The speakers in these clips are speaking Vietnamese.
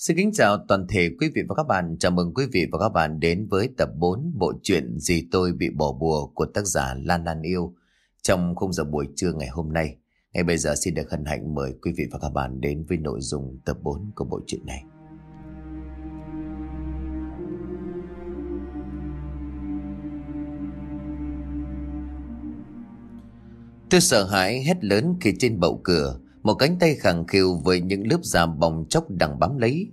Xin kính chào toàn thể quý vị và các bạn. Chào mừng quý vị và các bạn đến với tập 4 bộ truyện Gì tôi bị bỏ bùa của tác giả Lan Lan Yêu trong khung giờ buổi trưa ngày hôm nay. Ngay bây giờ xin được hân hạnh mời quý vị và các bạn đến với nội dung tập 4 của bộ truyện này. Tôi sợ hãi hét lớn khi trên bậu cửa một cánh tay khẳng khiu với những lớp da bong chóc đang bám lấy.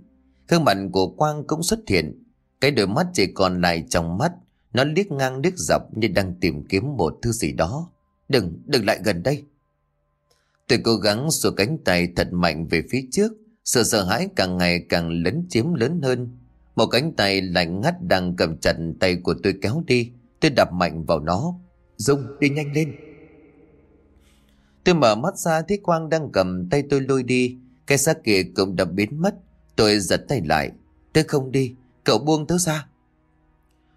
Gương mặt của Quang cũng xuất hiện. Cái đôi mắt chỉ còn lại trong mắt. Nó liếc ngang liếc dọc như đang tìm kiếm một thứ gì đó. Đừng, đừng lại gần đây. Tôi cố gắng xua cánh tay thật mạnh về phía trước. Sự sợ hãi càng ngày càng lấn chiếm lớn hơn. Một cánh tay lạnh ngắt đang cầm chặt tay của tôi kéo đi. Tôi đập mạnh vào nó. Dung, đi nhanh lên. Tôi mở mắt ra thấy Quang đang cầm tay tôi lôi đi. Cái xác kia cũng đã biến mất. Tôi giật tay lại. Tôi không đi. Cậu buông tớ ra.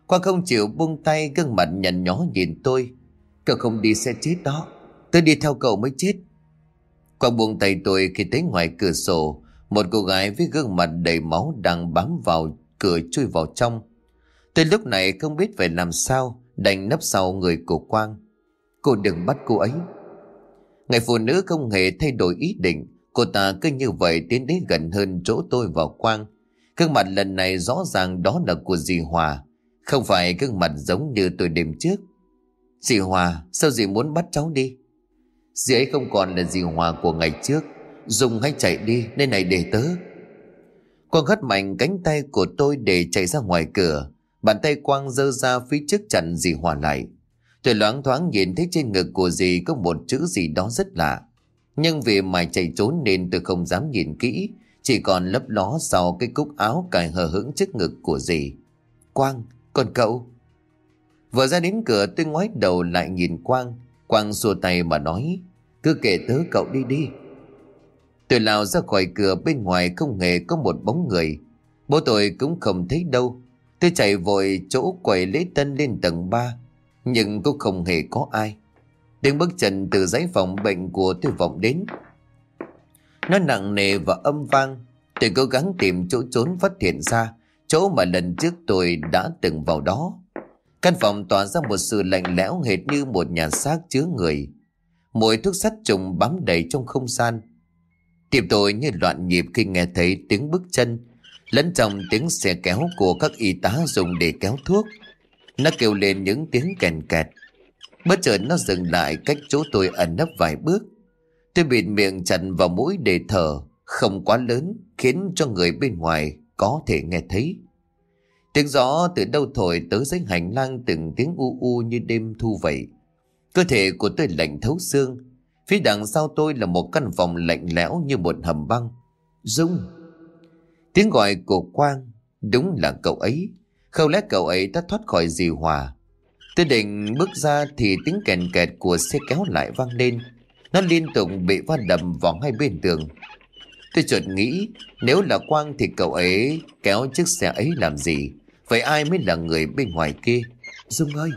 Quang không chịu buông tay, gương mặt nhằn nhó nhìn tôi. Cậu không đi sẽ chết đó. Tôi đi theo cậu mới chết. Quang buông tay tôi khi thấy ngoài cửa sổ. Một cô gái với gương mặt đầy máu đang bám vào cửa chui vào trong. Tôi lúc này không biết phải làm sao, đành nấp sau người của Quang. Cô đừng bắt cô ấy. Người phụ nữ không hề thay đổi ý định. Cô ta cứ như vậy tiến đến gần hơn chỗ tôi và Quang. Gương mặt lần này rõ ràng đó là của dì Hòa. Không phải gương mặt giống như tôi đêm trước. Dì Hòa, sao dì muốn bắt cháu đi? Dì ấy không còn là dì Hòa của ngày trước. Dùng hay chạy đi, nơi này để tớ. Quang hất mạnh cánh tay của tôi để chạy ra ngoài cửa. Bàn tay Quang giơ ra phía trước chặn dì Hòa lại. Tôi loáng thoáng nhìn thấy trên ngực của dì có một chữ gì đó rất lạ. Nhưng vì mày chạy trốn nên tôi không dám nhìn kỹ, chỉ còn lấp ló sau cái cúc áo cài hờ hững trước ngực của dì. Quang, còn cậu? Vừa ra đến cửa tôi ngoái đầu lại nhìn Quang, Quang xua tay mà nói, cứ kể tớ cậu đi đi. Tôi lao ra khỏi cửa bên ngoài không hề có một bóng người, bố tôi cũng không thấy đâu. Tôi chạy vội chỗ quầy lễ tân lên tầng 3 nhưng cũng không hề có ai. Tiếng bước chân từ giấy phòng bệnh của tôi vọng đến. Nó nặng nề và âm vang. Tôi cố gắng tìm chỗ trốn phát hiện ra chỗ mà lần trước tôi đã từng vào đó. Căn phòng tỏa ra một sự lạnh lẽo hệt như một nhà xác chứa người. Mùi thuốc sắt trùng bám đầy trong không gian. Tim tôi như loạn nhịp khi nghe thấy tiếng bước chân, lẫn trong tiếng xe kéo của các y tá dùng để kéo thuốc. Nó kêu lên những tiếng kèn kẹt. Bất chợt nó dừng lại cách chỗ tôi ẩn nấp vài bước. Tôi bịt miệng chặn vào mũi để thở, không quá lớn, khiến cho người bên ngoài có thể nghe thấy. Tiếng gió từ đâu thổi tới dưới hành lang từng tiếng u u như đêm thu vậy. Cơ thể của tôi lạnh thấu xương. Phía đằng sau tôi là một căn phòng lạnh lẽo như một hầm băng. Dung! Tiếng gọi của Quang, đúng là cậu ấy. Không lẽ cậu ấy đã thoát khỏi dì Hòa? Tôi định bước ra thì tiếng kèn kẹt của xe kéo lại vang lên. Nó liên tục bị va đầm vào hai bên tường. Tôi chợt nghĩ, Nếu là Quang thì cậu ấy kéo chiếc xe ấy làm gì? Vậy ai mới là người bên ngoài kia? Dung ơi!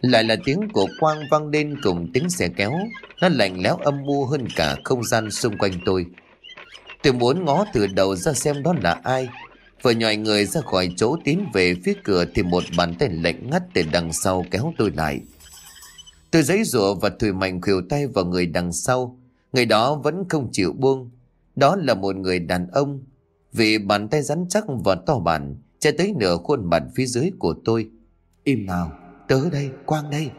Lại là tiếng của Quang vang lên cùng tiếng xe kéo. Nó lạnh lẽo âm mưu hơn cả không gian xung quanh tôi. Tôi muốn ngó từ đầu ra xem đó là ai. Vừa nhòi người ra khỏi chỗ tiến về phía cửa thì một bàn tay lạnh ngắt từ đằng sau kéo tôi lại. Tôi giấy rủa và thùi mạnh khuỷu tay vào người đằng sau. Người đó vẫn không chịu buông. Đó là một người đàn ông. Vì bàn tay rắn chắc và to bản che tới nửa khuôn mặt phía dưới của tôi. Im nào, tớ đây, Quang đây.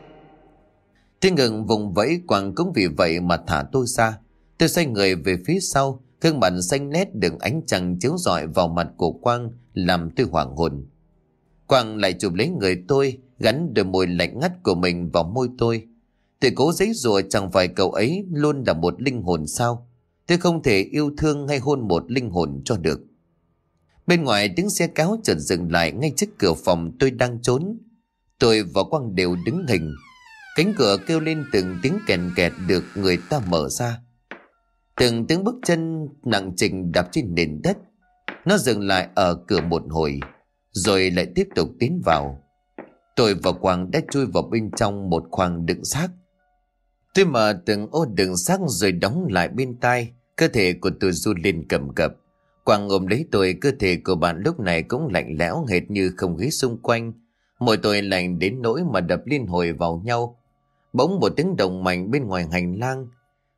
Tôi ngừng vùng vẫy Quang cũng vì vậy mà thả tôi ra. Tôi xoay người về phía sau Gương mặt xanh nét được ánh trăng chiếu rọi vào mặt của Quang làm tôi hoảng hồn. Quang lại chụp lấy người tôi, gắn đôi môi lạnh ngắt của mình vào môi tôi. Tôi cố giấy rùa chẳng phải cậu ấy luôn là một linh hồn sao. Tôi không thể yêu thương hay hôn một linh hồn cho được. Bên ngoài tiếng xe kéo chợt dừng lại ngay trước cửa phòng tôi đang trốn. Tôi và Quang đều đứng hình. Cánh cửa kêu lên từng tiếng kèn kẹt được người ta mở ra. Từng tiếng bước chân nặng trình đạp trên nền đất. Nó dừng lại ở cửa một hồi, rồi lại tiếp tục tiến vào. Tôi và Quang đã chui vào bên trong một khoang đựng xác. Tôi mở từng ô đựng xác rồi đóng lại bên tai. Cơ thể của tôi run lên cầm cập. Quang ôm lấy tôi, cơ thể của bạn lúc này cũng lạnh lẽo hệt như không khí xung quanh. Mỗi tôi lạnh đến nỗi mà đập liên hồi vào nhau. Bỗng một tiếng động mạnh bên ngoài hành lang.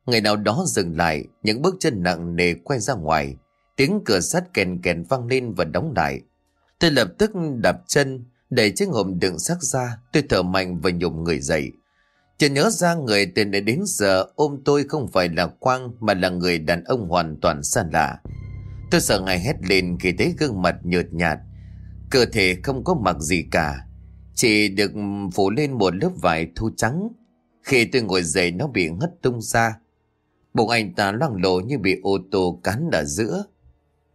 Người nào đó dừng lại, những bước chân nặng nề quay ra ngoài. Tiếng cửa sắt kèn kèn vang lên và đóng lại. Tôi lập tức đạp chân, đẩy chiếc hộp đựng xác ra, tôi thở mạnh và nhổm người dậy. chợt nhớ ra người từ nãy đến giờ ôm tôi không phải là Quang mà là người đàn ông hoàn toàn xa lạ. Tôi sợ ngài hét lên khi thấy gương mặt nhợt nhạt. Cơ thể không có mặc gì cả. Chỉ được phủ lên một lớp vải thu trắng. Khi tôi ngồi dậy nó bị ngất tung ra. Bụng anh ta loang lộ như bị ô tô cán ở giữa.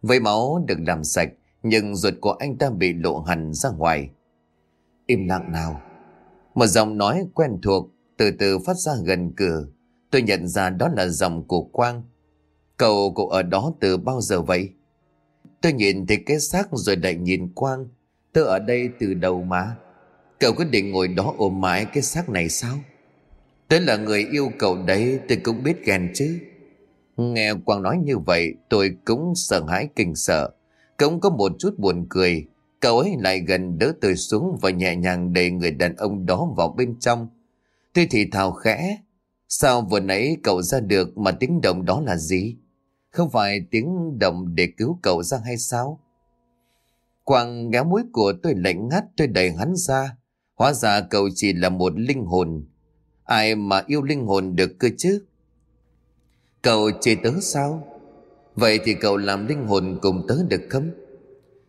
Với máu được làm sạch, nhưng ruột của anh ta bị lộ hẳn ra ngoài. Im lặng nào. Một giọng nói quen thuộc từ từ phát ra gần cửa. Tôi nhận ra đó là giọng của Quang. Cậu cậu ở đó từ bao giờ vậy? Tôi nhìn thấy cái xác rồi lại nhìn Quang. Tôi ở đây từ đầu mà. Cậu quyết định ngồi đó ôm mãi cái xác này sao? Tôi là người yêu cậu đấy tôi cũng biết ghen chứ. Nghe Quang nói như vậy, tôi cũng sợ hãi kinh sợ. Cũng có một chút buồn cười. Cậu ấy lại gần đỡ tôi xuống và nhẹ nhàng đẩy người đàn ông đó vào bên trong. Tôi thì thào khẽ. Sao vừa nãy cậu ra được mà tiếng động đó là gì? Không phải tiếng động để cứu cậu ra hay sao? Quang ngéo mũi của tôi lạnh ngắt, tôi đẩy hắn ra. Hóa ra cậu chỉ là một linh hồn. Ai mà yêu linh hồn được cơ chứ? Cậu chê tớ sao? Vậy thì cậu làm linh hồn cùng tớ được không?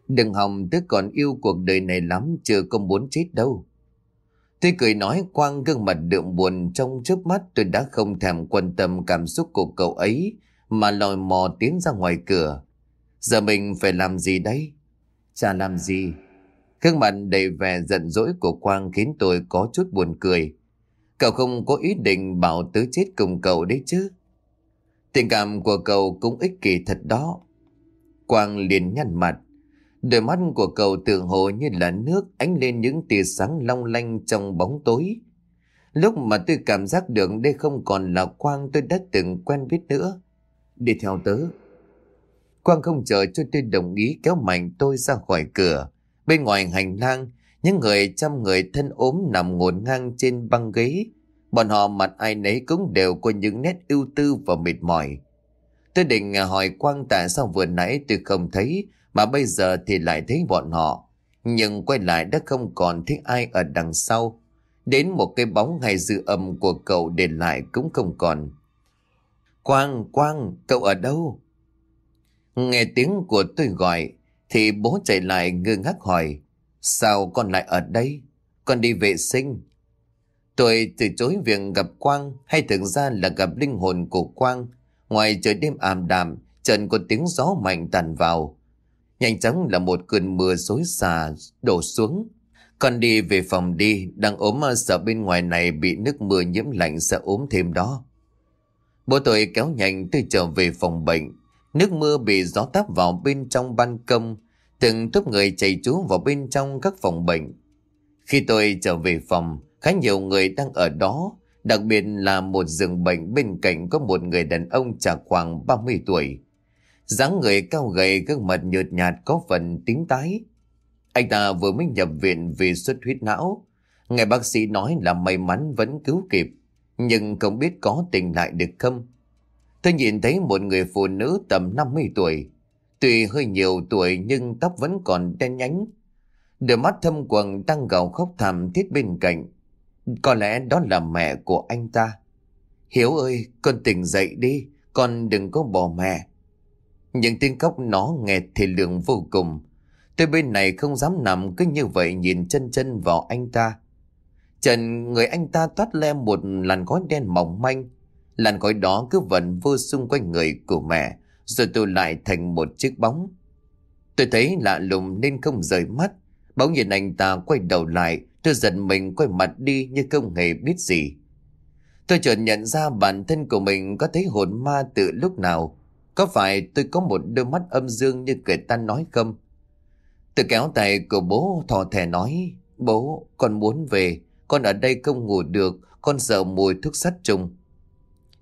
Đừng hòng tớ còn yêu cuộc đời này lắm, chưa có muốn chết đâu. Tôi cười nói quang gương mặt đượm buồn trong trước mắt tôi đã không thèm quan tâm cảm xúc của cậu ấy, mà lòi mò tiến ra ngoài cửa. Giờ mình phải làm gì đây? Chả làm gì. Gương mặt đầy vẻ giận dỗi của Quang khiến tôi có chút buồn cười. Cậu không có ý định bảo tớ chết cùng cậu đấy chứ. Tình cảm của cậu cũng ích kỷ thật đó. Quang liền nhăn mặt. Đôi mắt của cậu tượng hồ như là nước ánh lên những tia sáng long lanh trong bóng tối. Lúc mà tôi cảm giác được đây không còn là Quang tôi đã từng quen biết nữa. Đi theo tớ. Quang không chờ cho tôi đồng ý kéo mạnh tôi ra khỏi cửa. Bên ngoài hành lang, những người trăm người thân ốm nằm ngổn ngang trên băng ghế. Bọn họ mặt ai nấy cũng đều có những nét ưu tư và mệt mỏi. Tôi định hỏi Quang tại sao vừa nãy tôi không thấy mà bây giờ thì lại thấy bọn họ. Nhưng quay lại đã không còn thấy ai ở đằng sau. Đến một cái bóng hay dư âm của cậu để lại cũng không còn. Quang, Quang, cậu ở đâu? Nghe tiếng của tôi gọi, thì bố chạy lại ngơ ngác hỏi. Sao con lại ở đây? Con đi vệ sinh. Tôi từ chối việc gặp Quang hay thực ra là gặp linh hồn của Quang. Ngoài trời đêm ảm đạm, trần có tiếng gió mạnh tàn vào. Nhanh chóng là một cơn mưa xối xả đổ xuống. Con đi về phòng đi, đang ốm sợ bên ngoài này bị nước mưa nhiễm lạnh sợ ốm thêm đó. Bố tôi kéo nhanh tôi trở về phòng bệnh. Nước mưa bị gió táp vào bên trong ban công. Từng tốp người chạy trú vào bên trong các phòng bệnh. Khi tôi trở về phòng, khá nhiều người đang ở đó. Đặc biệt là một giường bệnh bên cạnh có một người đàn ông chả khoảng 30 tuổi dáng người cao gầy gương mặt nhợt nhạt có phần tím tái. Anh ta vừa mới nhập viện vì xuất huyết não. Ngài bác sĩ nói là may mắn vẫn cứu kịp, nhưng không biết có tỉnh lại được không. Tôi nhìn thấy một người phụ nữ tầm 50 tuổi. Tuy hơi nhiều tuổi nhưng tóc vẫn còn đen nhánh. Đôi mắt thâm quầng đang gào khóc thảm thiết bên cạnh. Có lẽ đó là mẹ của anh ta. Hiếu ơi, con tỉnh dậy đi, con đừng có bỏ mẹ. Những tiếng khóc nó nghe thì lượng vô cùng. Tôi bên này không dám nằm cứ như vậy nhìn chân chân vào anh ta. Trần người anh ta toát lên một làn khói đen mỏng manh. Làn khói đó cứ vẩn vô xung quanh người của mẹ, rồi tôi lại thành một chiếc bóng. Tôi thấy lạ lùng nên không rời mắt. Bỗng nhìn anh ta quay đầu lại, tôi giận mình quay mặt đi như không hề biết gì. Tôi chợt nhận ra bản thân của mình có thấy hồn ma từ lúc nào. Có phải tôi có một đôi mắt âm dương như người ta nói không? Tôi kéo tay của bố thò thẻ nói, bố, con muốn về, con ở đây không ngủ được, con sợ mùi thuốc sắt trùng.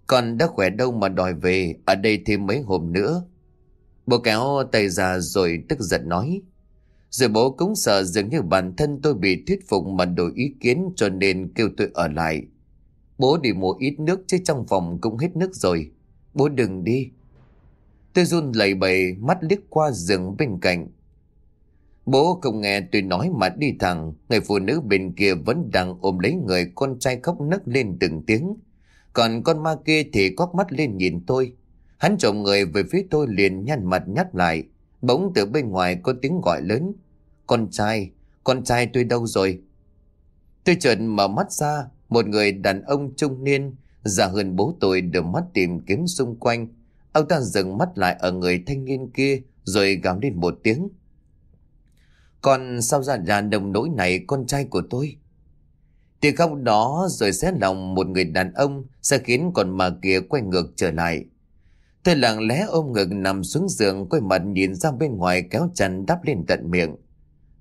Con đã khỏe đâu mà đòi về, ở đây thêm mấy hôm nữa. Bố kéo tay ra rồi tức giận nói. Rồi bố cũng sợ dường như bản thân tôi bị thuyết phục mà đổi ý kiến cho nên kêu tôi ở lại. Bố đi mua ít nước chứ trong phòng cũng hết nước rồi. Bố đừng đi. Tôi run lẩy bẩy mắt liếc qua giường bên cạnh. Bố không nghe tôi nói mà đi thẳng. Người phụ nữ bên kia vẫn đang ôm lấy người con trai khóc nấc lên từng tiếng. Còn con ma kia thì quắc mắt lên nhìn tôi. Hắn trộm người về phía tôi liền nhăn mặt nhắc lại. Bỗng từ bên ngoài có tiếng gọi lớn. Con trai, con trai tôi đâu rồi? Tôi chợt mở mắt ra, một người đàn ông trung niên, già hơn bố tôi đưa mắt tìm kiếm xung quanh. Ông ta dừng mắt lại ở người thanh niên kia, rồi gào lên một tiếng. Còn sao ra ra đồng nỗi này con trai của tôi? Tiếng khóc đó rồi xé lòng một người đàn ông sẽ khiến con ma kia quay ngược trở lại. Tôi lặng lẽ ôm ngực nằm xuống giường quay mặt nhìn ra bên ngoài kéo chăn đắp lên tận miệng.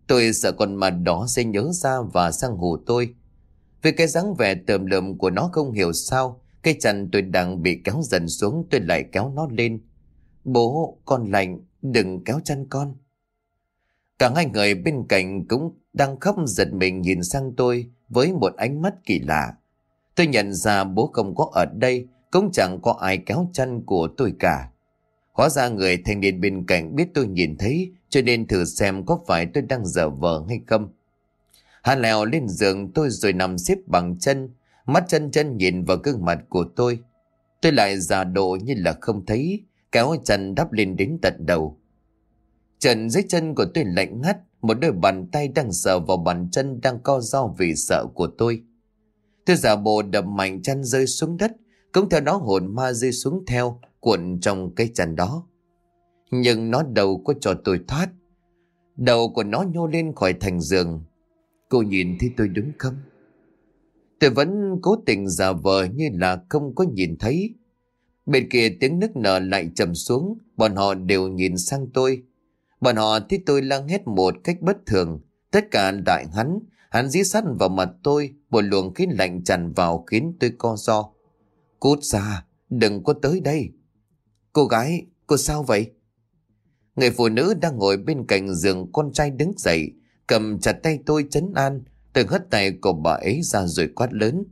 Tôi sợ con ma đó sẽ nhớ ra và sang hù tôi. Vì cái dáng vẻ tờm lợm của nó không hiểu sao, cây chăn tôi đang bị kéo dần xuống tôi lại kéo nó lên. Bố, con lạnh, đừng kéo chăn con. Cả hai người bên cạnh cũng đang khóc giật mình nhìn sang tôi với một ánh mắt kỳ lạ. Tôi nhận ra bố không có ở đây, cũng chẳng có ai kéo chân của tôi cả. Hóa ra người thanh niên bên cạnh biết tôi nhìn thấy cho nên thử xem có phải tôi đang dở vờ hay không. Hắn leo lên giường tôi rồi nằm xếp bằng chân, mắt chân chân nhìn vào gương mặt của tôi. Tôi lại giả độ như là không thấy, kéo chân đắp lên đến tận đầu. Trần dưới chân của tôi lạnh ngắt, một đôi bàn tay đang sờ vào bàn chân đang co do vì sợ của tôi. Tôi giả bộ đập mạnh chân rơi xuống đất, cũng theo đó hồn ma rơi xuống theo, cuộn trong cây chăn đó. Nhưng nó đầu có cho tôi thoát. Đầu của nó nhô lên khỏi thành giường. Cô nhìn thấy tôi đứng không? Tôi vẫn cố tình giả vờ như là không có nhìn thấy. Bên kia tiếng nức nở lại trầm xuống, bọn họ đều nhìn sang tôi. Bọn họ thấy tôi lăng hết một cách bất thường. Tất cả đại hắn, hắn dí sắt vào mặt tôi, một luồng khí lạnh tràn vào khiến tôi co do. Cút ra, đừng có tới đây. Cô gái, cô sao vậy? Người phụ nữ đang ngồi bên cạnh giường con trai đứng dậy, cầm chặt tay tôi chấn an, từng hất tay của bà ấy ra rồi quát lớn.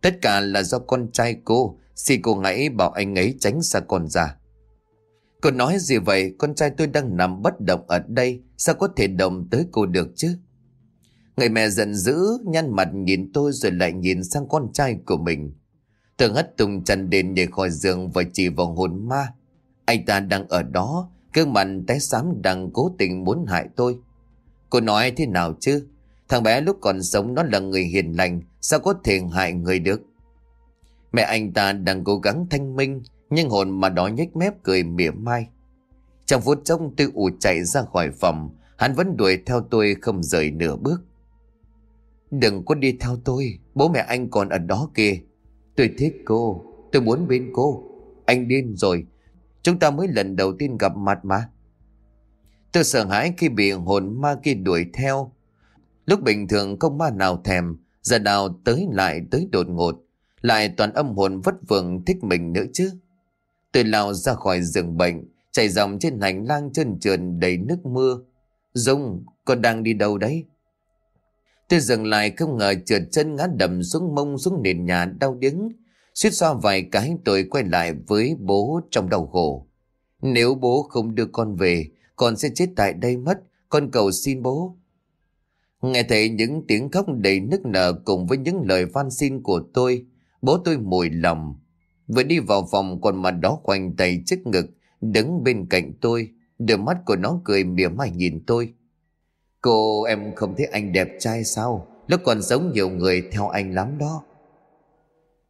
Tất cả là do con trai cô, xin cô hãy bảo anh ấy tránh xa con ra. Cô nói gì vậy, con trai tôi đang nằm bất động ở đây, sao có thể động tới cô được chứ? Người mẹ giận dữ, nhăn mặt nhìn tôi rồi lại nhìn sang con trai của mình. Tôi hất tung chân đền để khỏi giường và chỉ vào hồn ma. Anh ta đang ở đó, cương mặt té xám đang cố tình muốn hại tôi. Cô nói thế nào chứ? Thằng bé lúc còn sống nó là người hiền lành, sao có thể hại người được? Mẹ anh ta đang cố gắng thanh minh, nhưng hồn mà đó nhếch mép cười mỉa mai. Trong phút chốc tôi ù chạy ra khỏi phòng, hắn vẫn đuổi theo tôi không rời nửa bước. Đừng có đi theo tôi, bố mẹ anh còn ở đó kìa. Tôi thích cô, tôi muốn bên cô. Anh điên rồi, chúng ta mới lần đầu tiên gặp mặt mà. Tôi sợ hãi khi bị hồn ma kia đuổi theo. Lúc bình thường không ma nào thèm, giờ nào tới lại tới đột ngột. Lại toàn âm hồn vất vưởng thích mình nữa chứ. Tôi lao ra khỏi giường bệnh, chạy dòng trên hành lang trơn trượt đầy nước mưa. Dung, con đang đi đâu đấy? Tôi dừng lại không ngờ trượt chân ngã đầm xuống mông xuống nền nhà đau điếng. Suýt xoa vài cái tôi quay lại với bố trong đau khổ. Nếu bố không đưa con về, con sẽ chết tại đây mất, con cầu xin bố. Nghe thấy những tiếng khóc đầy nức nở cùng với những lời van xin của tôi, bố tôi mùi lòng. Vừa đi vào phòng còn mặt đó quanh tay trước ngực, đứng bên cạnh tôi, đôi mắt của nó cười mỉa mai nhìn tôi. Cô em không thấy anh đẹp trai sao? nó còn giống nhiều người theo anh lắm đó.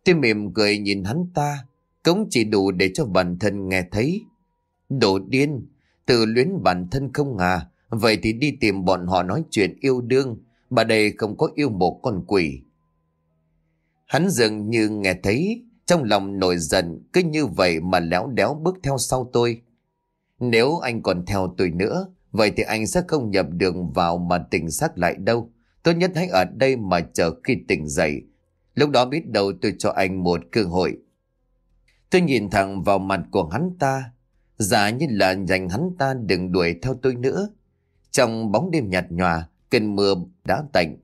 Tôi mỉm cười nhìn hắn ta, cũng chỉ đủ để cho bản thân nghe thấy. Đồ điên, tự luyến bản thân không à, vậy thì đi tìm bọn họ nói chuyện yêu đương, bà đây không có yêu một con quỷ. Hắn dường như nghe thấy, trong lòng nổi giận, cứ như vậy mà léo đéo bước theo sau tôi. Nếu anh còn theo tôi nữa, vậy thì anh sẽ không nhập đường vào mà tỉnh xác lại đâu. Tốt nhất hãy ở đây mà chờ khi tỉnh dậy. Lúc đó biết đâu tôi cho anh một cơ hội. Tôi nhìn thẳng vào mặt của hắn ta. Giả như là dành hắn ta đừng đuổi theo tôi nữa. Trong bóng đêm nhạt nhòa, cơn mưa đã tạnh.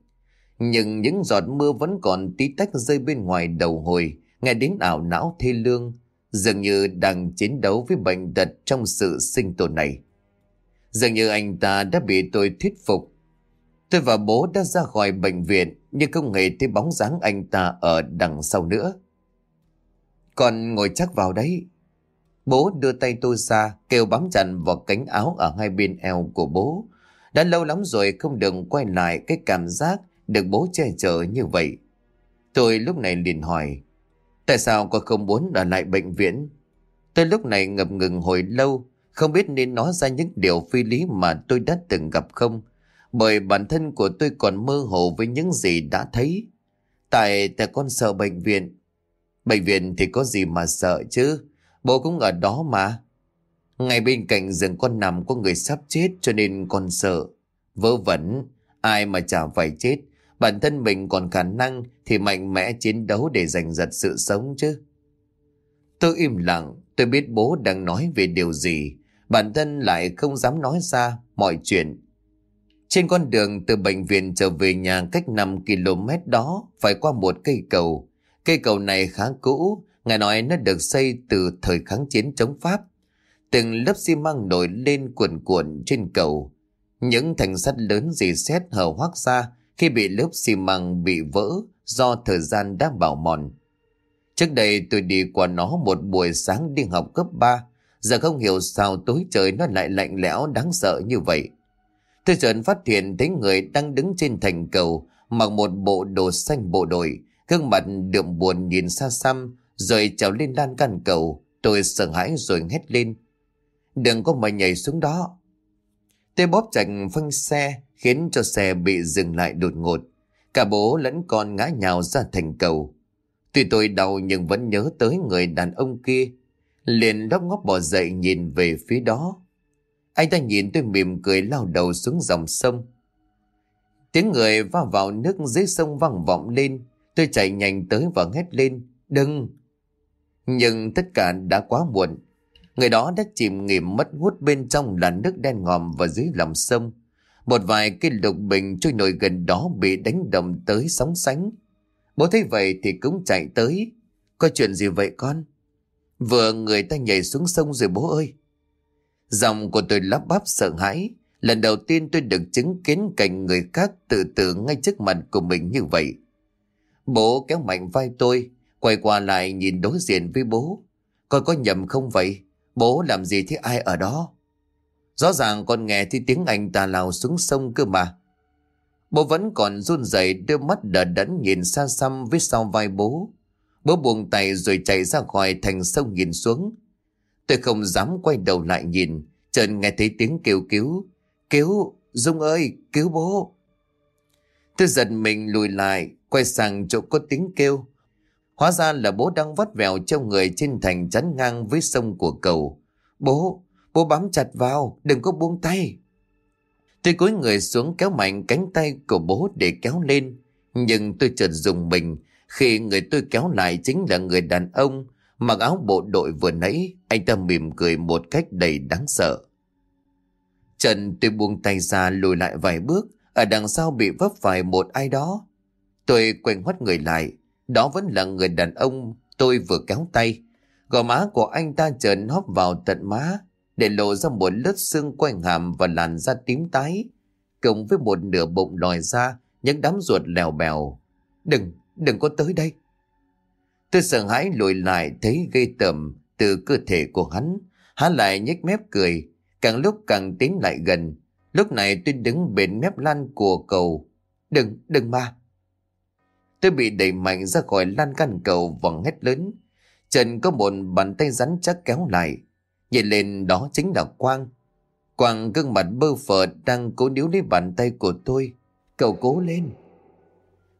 Nhưng những giọt mưa vẫn còn tí tách rơi bên ngoài đầu hồi, nghe đến ảo não thê lương, dường như đang chiến đấu với bệnh tật trong sự sinh tồn này. Dường như anh ta đã bị tôi thuyết phục. Tôi và bố đã ra khỏi bệnh viện, nhưng không hề thấy bóng dáng anh ta ở đằng sau nữa. Còn ngồi chắc vào đấy. Bố đưa tay tôi ra, kêu bám chặt vào cánh áo ở hai bên eo của bố. Đã lâu lắm rồi không được quay lại cái cảm giác được bố che chở như vậy. Tôi lúc này liền hỏi, tại sao con không muốn ở lại bệnh viện? Tôi lúc này ngập ngừng hồi lâu, không biết nên nói ra những điều phi lý mà tôi đã từng gặp không. Bởi bản thân của tôi còn mơ hồ với những gì đã thấy. Tại tại con sợ bệnh viện. Bệnh viện thì có gì mà sợ chứ? Bố cũng ở đó mà. Ngay bên cạnh giường con nằm có người sắp chết cho nên con sợ. Vớ vẩn, ai mà chả phải chết. Bản thân mình còn khả năng thì mạnh mẽ chiến đấu để giành giật sự sống chứ. Tôi im lặng, tôi biết bố đang nói về điều gì. Bản thân lại không dám nói ra mọi chuyện. Trên con đường từ bệnh viện trở về nhà cách 5 km đó phải qua một cây cầu. Cây cầu này khá cũ, ngài nói nó được xây từ thời kháng chiến chống Pháp. Từng lớp xi măng nổi lên cuộn cuộn trên cầu. Những thành sắt lớn dì xét hở hoác ra khi bị lớp xi măng bị vỡ do thời gian đã bảo mòn. Trước đây tôi đi qua nó một buổi sáng đi học cấp 3, giờ không hiểu sao tối trời nó lại lạnh lẽo đáng sợ như vậy. Tôi chợt phát hiện thấy người đang đứng trên thành cầu mặc một bộ đồ xanh bộ đội, gương mặt đượm buồn nhìn xa xăm rồi trèo lên lan can cầu. Tôi sợ hãi rồi hét lên. Đừng có mà nhảy xuống đó. Tôi bóp chặt phanh xe khiến cho xe bị dừng lại đột ngột. Cả bố lẫn con ngã nhào ra thành cầu. Tuy tôi đau nhưng vẫn nhớ tới người đàn ông kia. Liền đóc ngóc bỏ dậy nhìn về phía đó. Anh ta nhìn tôi mỉm cười lao đầu xuống dòng sông. Tiếng người va vào nước dưới sông vang vọng lên. Tôi chạy nhanh tới và hét lên. Đừng! Nhưng tất cả đã quá muộn. Người đó đã chìm nghỉm mất hút bên trong là nước đen ngòm và dưới lòng sông. Một vài cái lục bình trôi nổi gần đó bị đánh đầm tới sóng sánh. Bố thấy vậy thì cũng chạy tới. Có chuyện gì vậy con? Vừa người ta nhảy xuống sông rồi bố ơi. Dòng của tôi lắp bắp sợ hãi. Lần đầu tiên tôi được chứng kiến cảnh người khác tự tử ngay trước mặt của mình như vậy. Bố kéo mạnh vai tôi, quay qua lại nhìn đối diện với bố. Con có nhầm không vậy? Bố làm gì thế ai ở đó? Rõ ràng con nghe thì tiếng anh ta lao xuống sông cơ mà. Bố vẫn còn run rẩy đưa mắt đờ đẫn nhìn xa xăm với sau vai bố. Bố buông tay rồi chạy ra khỏi thành sông nhìn xuống. Tôi không dám quay đầu lại nhìn, chợt nghe thấy tiếng kêu cứu. Cứu, Dung ơi, cứu bố. Tôi giật mình lùi lại, quay sang chỗ có tiếng kêu. Hóa ra là bố đang vắt vèo trong người trên thành chắn ngang với sông của cầu. Bố, bố bám chặt vào, đừng có buông tay. Tôi cúi người xuống kéo mạnh cánh tay của bố để kéo lên. Nhưng tôi chợt dùng mình khi người tôi kéo lại chính là người đàn ông mặc áo bộ đội vừa nãy. Anh ta mỉm cười một cách đầy đáng sợ. Trần tôi buông tay ra lùi lại vài bước. Ở đằng sau bị vấp phải một ai đó. Tôi quay hoắt người lại. Đó vẫn là người đàn ông tôi vừa kéo tay. Gò má của anh ta trợn hóp vào tận má để lộ ra một lớp xương quanh hàm và làn da tím tái, cộng với một nửa bụng lòi ra, những đám ruột lèo bèo. Đừng, đừng có tới đây. Tôi sợ hãi lùi lại thấy gây tởm từ cơ thể của hắn. Hắn lại nhếch mép cười, càng lúc càng tiến lại gần. Lúc này tôi đứng bên mép lan của cầu. Đừng, đừng mà. Tôi bị đẩy mạnh ra khỏi lan căn cầu vòng hét lớn. Trần có một bàn tay rắn chắc kéo lại. Nhìn lên đó chính là Quang. Quang gương mặt bơ phờ đang cố níu lấy bàn tay của tôi. Cậu cố lên.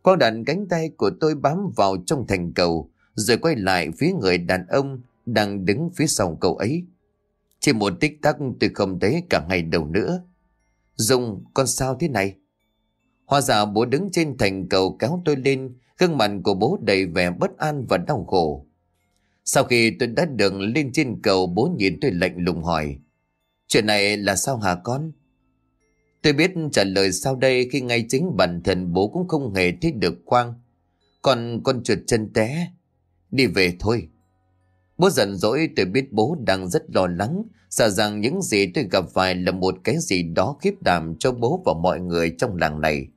Quang đặt cánh tay của tôi bám vào trong thành cầu, rồi quay lại phía người đàn ông đang đứng phía sau cậu ấy. Chỉ một tích tắc tôi không thấy cả ngày đầu nữa. Dung, con sao thế này? Hoa giả bố đứng trên thành cầu kéo tôi lên, gương mặt của bố đầy vẻ bất an và đau khổ. Sau khi tôi đã đường lên trên cầu bố nhìn tôi lạnh lùng hỏi. Chuyện này là sao hả con? Tôi biết trả lời sau đây khi ngay chính bản thân bố cũng không hề thích được Quang. Còn con trượt chân té. Đi về thôi. Bố giận dỗi tôi biết bố đang rất lo lắng, sợ rằng những gì tôi gặp phải là một cái gì đó khiếp đảm cho bố và mọi người trong làng này.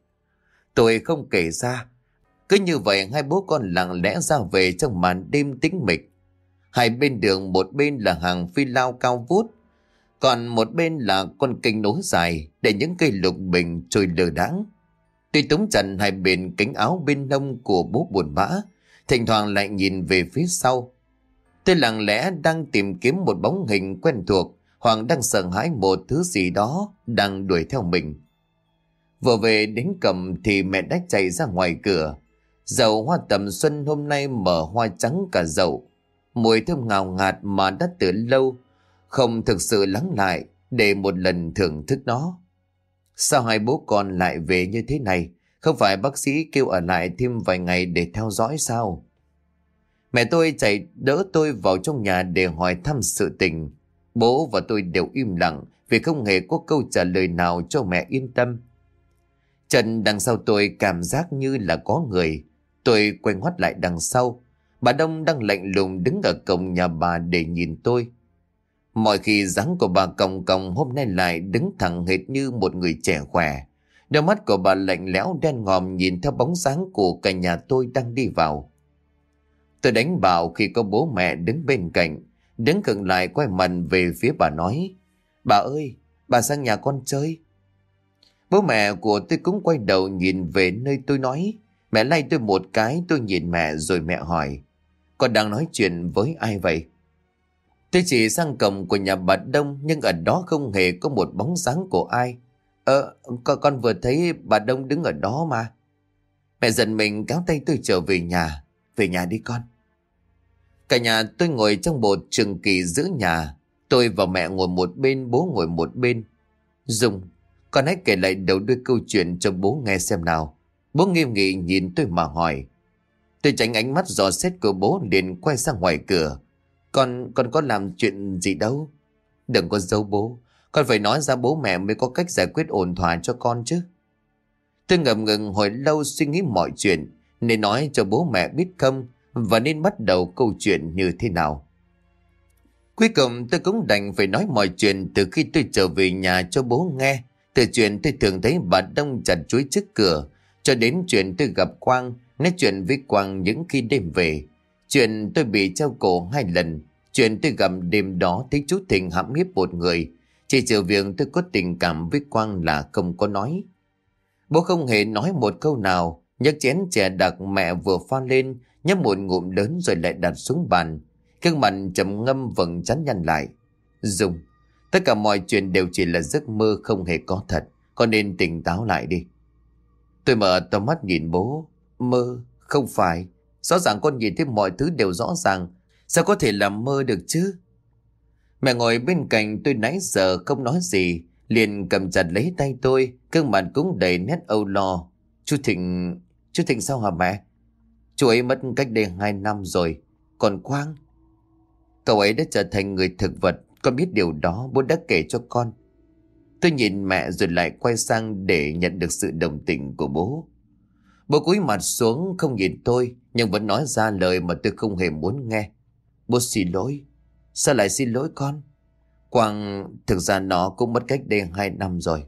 Tôi không kể ra. Cứ như vậy hai bố con lặng lẽ ra về trong màn đêm tĩnh mịch. Hai bên đường một bên là hàng phi lao cao vút, còn một bên là con kênh nối dài để những cây lục bình trôi lờ đáng. Tuy túng chặn hai bên cánh áo bên nông của bố buồn bã, thỉnh thoảng lại nhìn về phía sau. Tôi lặng lẽ đang tìm kiếm một bóng hình quen thuộc hoàng đang sợ hãi một thứ gì đó đang đuổi theo mình. Vừa về đến cầm thì mẹ đã chạy ra ngoài cửa. Dầu hoa tầm xuân hôm nay mở hoa trắng cả dậu. Mùi thơm ngào ngạt mà đã từ lâu, không thực sự lắng lại để một lần thưởng thức nó. Sao hai bố con lại về như thế này? Không phải bác sĩ kêu ở lại thêm vài ngày để theo dõi sao? Mẹ tôi chạy đỡ tôi vào trong nhà để hỏi thăm sự tình. Bố và tôi đều im lặng vì không hề có câu trả lời nào cho mẹ yên tâm. Trần đằng sau tôi cảm giác như là có người. Tôi quay ngoắt lại đằng sau. Bà Đông đang lạnh lùng đứng ở cổng nhà bà để nhìn tôi. Mọi khi dáng của bà còng còng hôm nay lại đứng thẳng hệt như một người trẻ khỏe. Đôi mắt của bà lạnh lẽo đen ngòm nhìn theo bóng dáng của cả nhà tôi đang đi vào. Tôi đánh bảo khi có bố mẹ đứng bên cạnh, đứng cận lại quay mặt về phía bà nói. Bà ơi, bà sang nhà con chơi. Bố mẹ của tôi cũng quay đầu nhìn về nơi tôi nói. Mẹ lay tôi một cái, tôi nhìn mẹ rồi mẹ hỏi. Con đang nói chuyện với ai vậy? Tôi chỉ sang cổng của nhà bà Đông nhưng ở đó không hề có một bóng dáng của ai. Ờ, con, con vừa thấy bà Đông đứng ở đó mà. Mẹ giận mình kéo tay tôi trở về nhà. Về nhà đi con. Cả nhà tôi ngồi trong bộ trường kỳ giữa nhà. Tôi và mẹ ngồi một bên, bố ngồi một bên. dùng, con hãy kể lại đầu đuôi câu chuyện cho bố nghe xem nào. Bố nghiêm nghị nhìn tôi mà hỏi. Tôi tránh ánh mắt dò xét của bố liền quay sang ngoài cửa. Con, con có làm chuyện gì đâu. Đừng có giấu bố. Con phải nói ra bố mẹ mới có cách giải quyết ổn thỏa cho con chứ. Tôi ngầm ngừng hồi lâu suy nghĩ mọi chuyện. Nên nói cho bố mẹ biết không và nên bắt đầu câu chuyện như thế nào. Cuối cùng tôi cũng đành phải nói mọi chuyện từ khi tôi trở về nhà cho bố nghe. Từ chuyện tôi thường thấy bà Đông chặt chuối trước cửa, cho đến chuyện tôi gặp Quang, nói chuyện với Quang những khi đêm về. Chuyện tôi bị treo cổ hai lần, chuyện tôi gặp đêm đó thấy chú Thịnh hãm hiếp một người. Chỉ trừ việc tôi có tình cảm với Quang là không có nói. Bố không hề nói một câu nào, nhấc chén chè đặc mẹ vừa pha lên, nhấp một ngụm lớn rồi lại đặt xuống bàn. Gương mặt trầm ngâm vẫn chắn nhăn lại. Dùng, tất cả mọi chuyện đều chỉ là giấc mơ không hề có thật. Con nên tỉnh táo lại đi. Tôi mở to mắt nhìn bố. Mơ, không phải. Rõ ràng con nhìn thấy mọi thứ đều rõ ràng. Sao có thể làm mơ được chứ? Mẹ ngồi bên cạnh tôi nãy giờ không nói gì. Liền cầm chặt lấy tay tôi. cơn mặt cũng đầy nét âu lo. Chú Thịnh... Chú Thịnh sao hả mẹ? Chú ấy mất cách đây hai năm rồi. Còn Quang? Cậu ấy đã trở thành người thực vật. Con biết điều đó bố đã kể cho con. Tôi nhìn mẹ rồi lại quay sang để nhận được sự đồng tình của bố. Bố cúi mặt xuống không nhìn tôi nhưng vẫn nói ra lời mà tôi không hề muốn nghe. Bố xin lỗi. Sao lại xin lỗi con? Quang thực ra nó cũng mất cách đây hai năm rồi.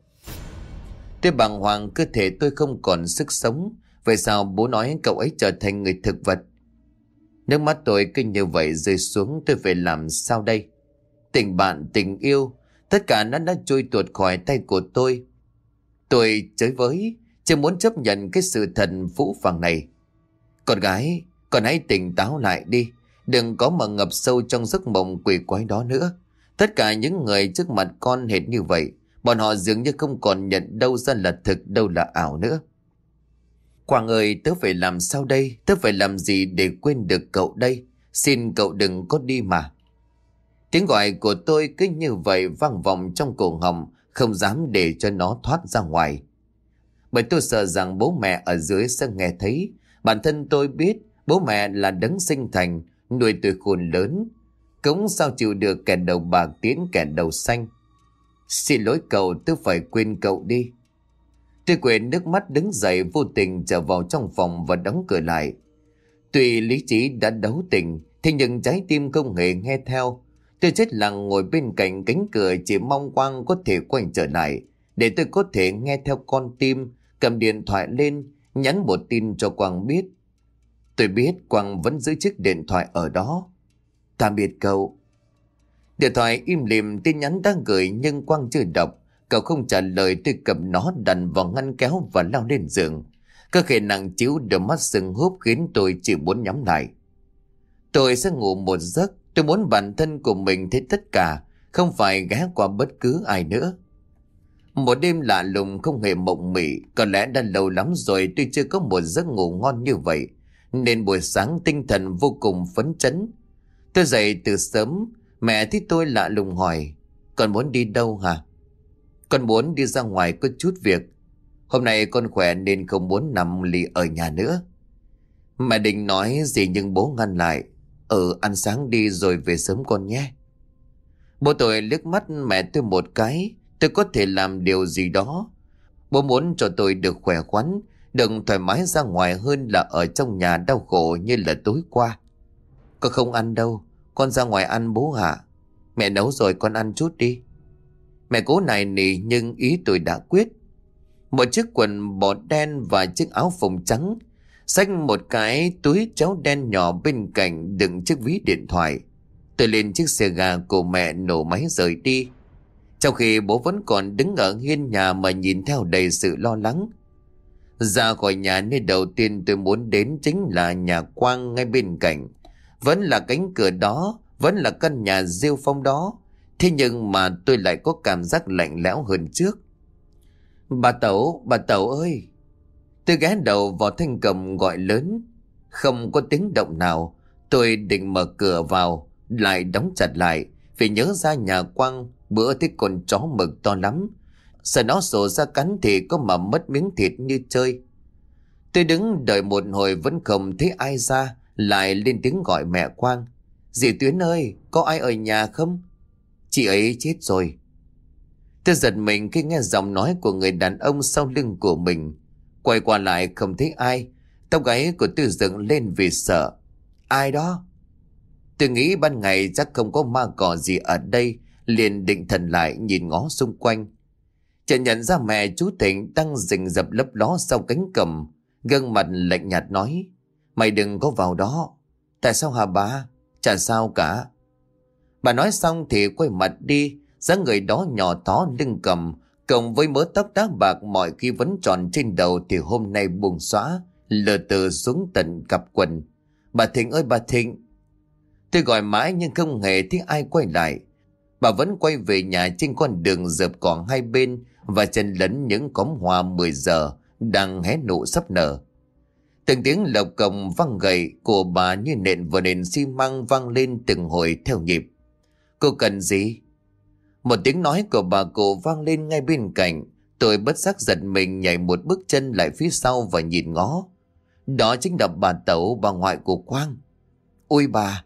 Tôi bàng hoàng cơ thể tôi không còn sức sống Vậy sao bố nói cậu ấy trở thành người thực vật? Nước mắt tôi cứ như vậy rơi xuống tôi phải làm sao đây? Tình bạn, tình yêu, tất cả nó đã trôi tuột khỏi tay của tôi. Tôi chới với, chưa muốn chấp nhận cái sự thần phũ phàng này. Con gái, con hãy tỉnh táo lại đi. Đừng có mà ngập sâu trong giấc mộng quỷ quái đó nữa. Tất cả những người trước mặt con hệt như vậy, bọn họ dường như không còn nhận đâu ra là thực, đâu là ảo nữa. Quang ơi, tớ phải làm sao đây? Tớ phải làm gì để quên được cậu đây? Xin cậu đừng có đi mà. Tiếng gọi của tôi cứ như vậy vang vọng trong cổ họng, không dám để cho nó thoát ra ngoài. Bởi tôi sợ rằng bố mẹ ở dưới sẽ nghe thấy. Bản thân tôi biết bố mẹ là đấng sinh thành, nuôi tôi khôn lớn. Cống sao chịu được kẻ đầu bạc tiến kẻ đầu xanh. Xin lỗi cậu tôi phải quên cậu đi. Tôi quên nước mắt đứng dậy vô tình trở vào trong phòng và đóng cửa lại. Tuy lý trí đã đấu tình, thế nhưng trái tim không hề nghe theo. Tôi chết lặng ngồi bên cạnh cánh cửa chỉ mong Quang có thể quay trở lại để tôi có thể nghe theo con tim, cầm điện thoại lên, nhắn một tin cho Quang biết. Tôi biết Quang vẫn giữ chiếc điện thoại ở đó. Tạm biệt cậu. Điện thoại im lìm tin nhắn đang gửi nhưng Quang chưa đọc. Cậu không trả lời tôi cầm nó đặt vào ngăn kéo và lao lên giường. Cơ thể nặng chiếu đôi mắt sưng húp khiến tôi chỉ muốn nhắm lại. Tôi sẽ ngủ một giấc. Tôi muốn bản thân của mình thấy tất cả, không phải ghé qua bất cứ ai nữa. Một đêm lạ lùng không hề mộng mị, có lẽ đã lâu lắm rồi tôi chưa có một giấc ngủ ngon như vậy, nên buổi sáng tinh thần vô cùng phấn chấn. Tôi dậy từ sớm, mẹ thấy tôi lạ lùng hỏi, con muốn đi đâu hả? Con muốn đi ra ngoài có chút việc. Hôm nay con khỏe nên không muốn nằm lì ở nhà nữa. Mẹ định nói gì nhưng bố ngăn lại. Ừ ăn sáng đi rồi về sớm con nhé. Bố tôi liếc mắt mẹ tôi một cái. Tôi có thể làm điều gì đó. Bố muốn cho tôi được khỏe khoắn. Đừng thoải mái ra ngoài hơn là ở trong nhà đau khổ như là tối qua. Con không ăn đâu. Con ra ngoài ăn bố hả? Mẹ nấu rồi con ăn chút đi. Mẹ cố này nỉ nhưng ý tôi đã quyết. Một chiếc quần bò đen và chiếc áo phồng trắng. Xách một cái túi cháo đen nhỏ bên cạnh đựng chiếc ví điện thoại. Tôi lên chiếc xe gà của mẹ nổ máy rời đi. Trong khi bố vẫn còn đứng ở hiên nhà mà nhìn theo đầy sự lo lắng. Ra khỏi nhà nơi đầu tiên tôi muốn đến chính là nhà quang ngay bên cạnh. Vẫn là cánh cửa đó, vẫn là căn nhà rêu phong đó. Thế nhưng mà tôi lại có cảm giác lạnh lẽo hơn trước. Bà Tẩu, bà Tẩu ơi! Tôi ghé đầu vào thanh cầm gọi lớn. Không có tiếng động nào. Tôi định mở cửa vào, lại đóng chặt lại. Vì nhớ ra nhà quang bữa thấy con chó mực to lắm. Sợ nó sổ ra cắn thì có mà mất miếng thịt như chơi. Tôi đứng đợi một hồi vẫn không thấy ai ra, lại lên tiếng gọi mẹ Quang. Dì Tuyến ơi, có ai ở nhà không? Chị ấy chết rồi. Tôi giật mình khi nghe giọng nói của người đàn ông sau lưng của mình. Quay qua lại không thấy ai. Tóc gáy của tôi dựng lên vì sợ. Ai đó? Tôi nghĩ ban ngày chắc không có ma cỏ gì ở đây. Liền định thần lại nhìn ngó xung quanh. Chợt nhận ra mẹ chú Thịnh đang rình dập lấp ló sau cánh cầm. Gương mặt lạnh nhạt nói. Mày đừng có vào đó. Tại sao hả bà? Chả sao cả. Bà nói xong thì quay mặt đi, dáng người đó nhỏ tó lưng cầm, cộng với mớ tóc đá bạc mọi khi vẫn tròn trên đầu thì hôm nay buồn xóa, lờ từ xuống tận cặp quần. Bà Thịnh ơi bà Thịnh! Tôi gọi mãi nhưng không hề thấy ai quay lại. Bà vẫn quay về nhà trên con đường dợp cỏ hai bên và chân lấn những cóm hoa 10 giờ đang hé nụ sắp nở. Từng tiếng lộc cồng văng gậy của bà như nện vào nền xi măng vang lên từng hồi theo nhịp. Cô cần gì? Một tiếng nói của bà cụ vang lên ngay bên cạnh. Tôi bất giác giật mình nhảy một bước chân lại phía sau và nhìn ngó. Đó chính là bà Tẩu, bà ngoại của Quang. Ôi bà,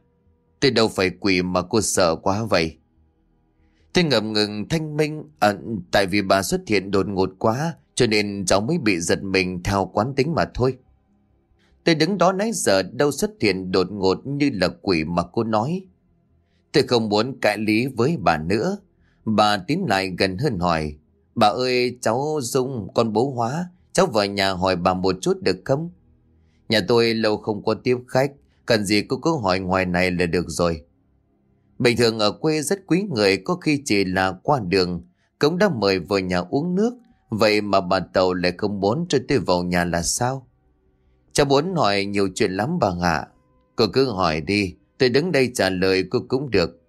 tôi đâu phải quỷ mà cô sợ quá vậy. Tôi ngập ngừng thanh minh, à, tại vì bà xuất hiện đột ngột quá, cho nên cháu mới bị giật mình theo quán tính mà thôi. Tôi đứng đó nãy giờ đâu xuất hiện đột ngột như là quỷ mà cô nói. Tôi không muốn cãi lý với bà nữa. Bà tiến lại gần hơn hỏi. Bà ơi cháu Dung con bố hóa Cháu vào nhà hỏi bà một chút được không Nhà tôi lâu không có tiếp khách Cần gì cô cứ hỏi ngoài này là được rồi Bình thường ở quê rất quý người Có khi chỉ là qua đường Cũng đã mời vào nhà uống nước Vậy mà bà Tàu lại không muốn cho tôi vào nhà là sao Cháu muốn hỏi nhiều chuyện lắm bà ạ Cô cứ hỏi đi Tôi đứng đây trả lời cô cũng được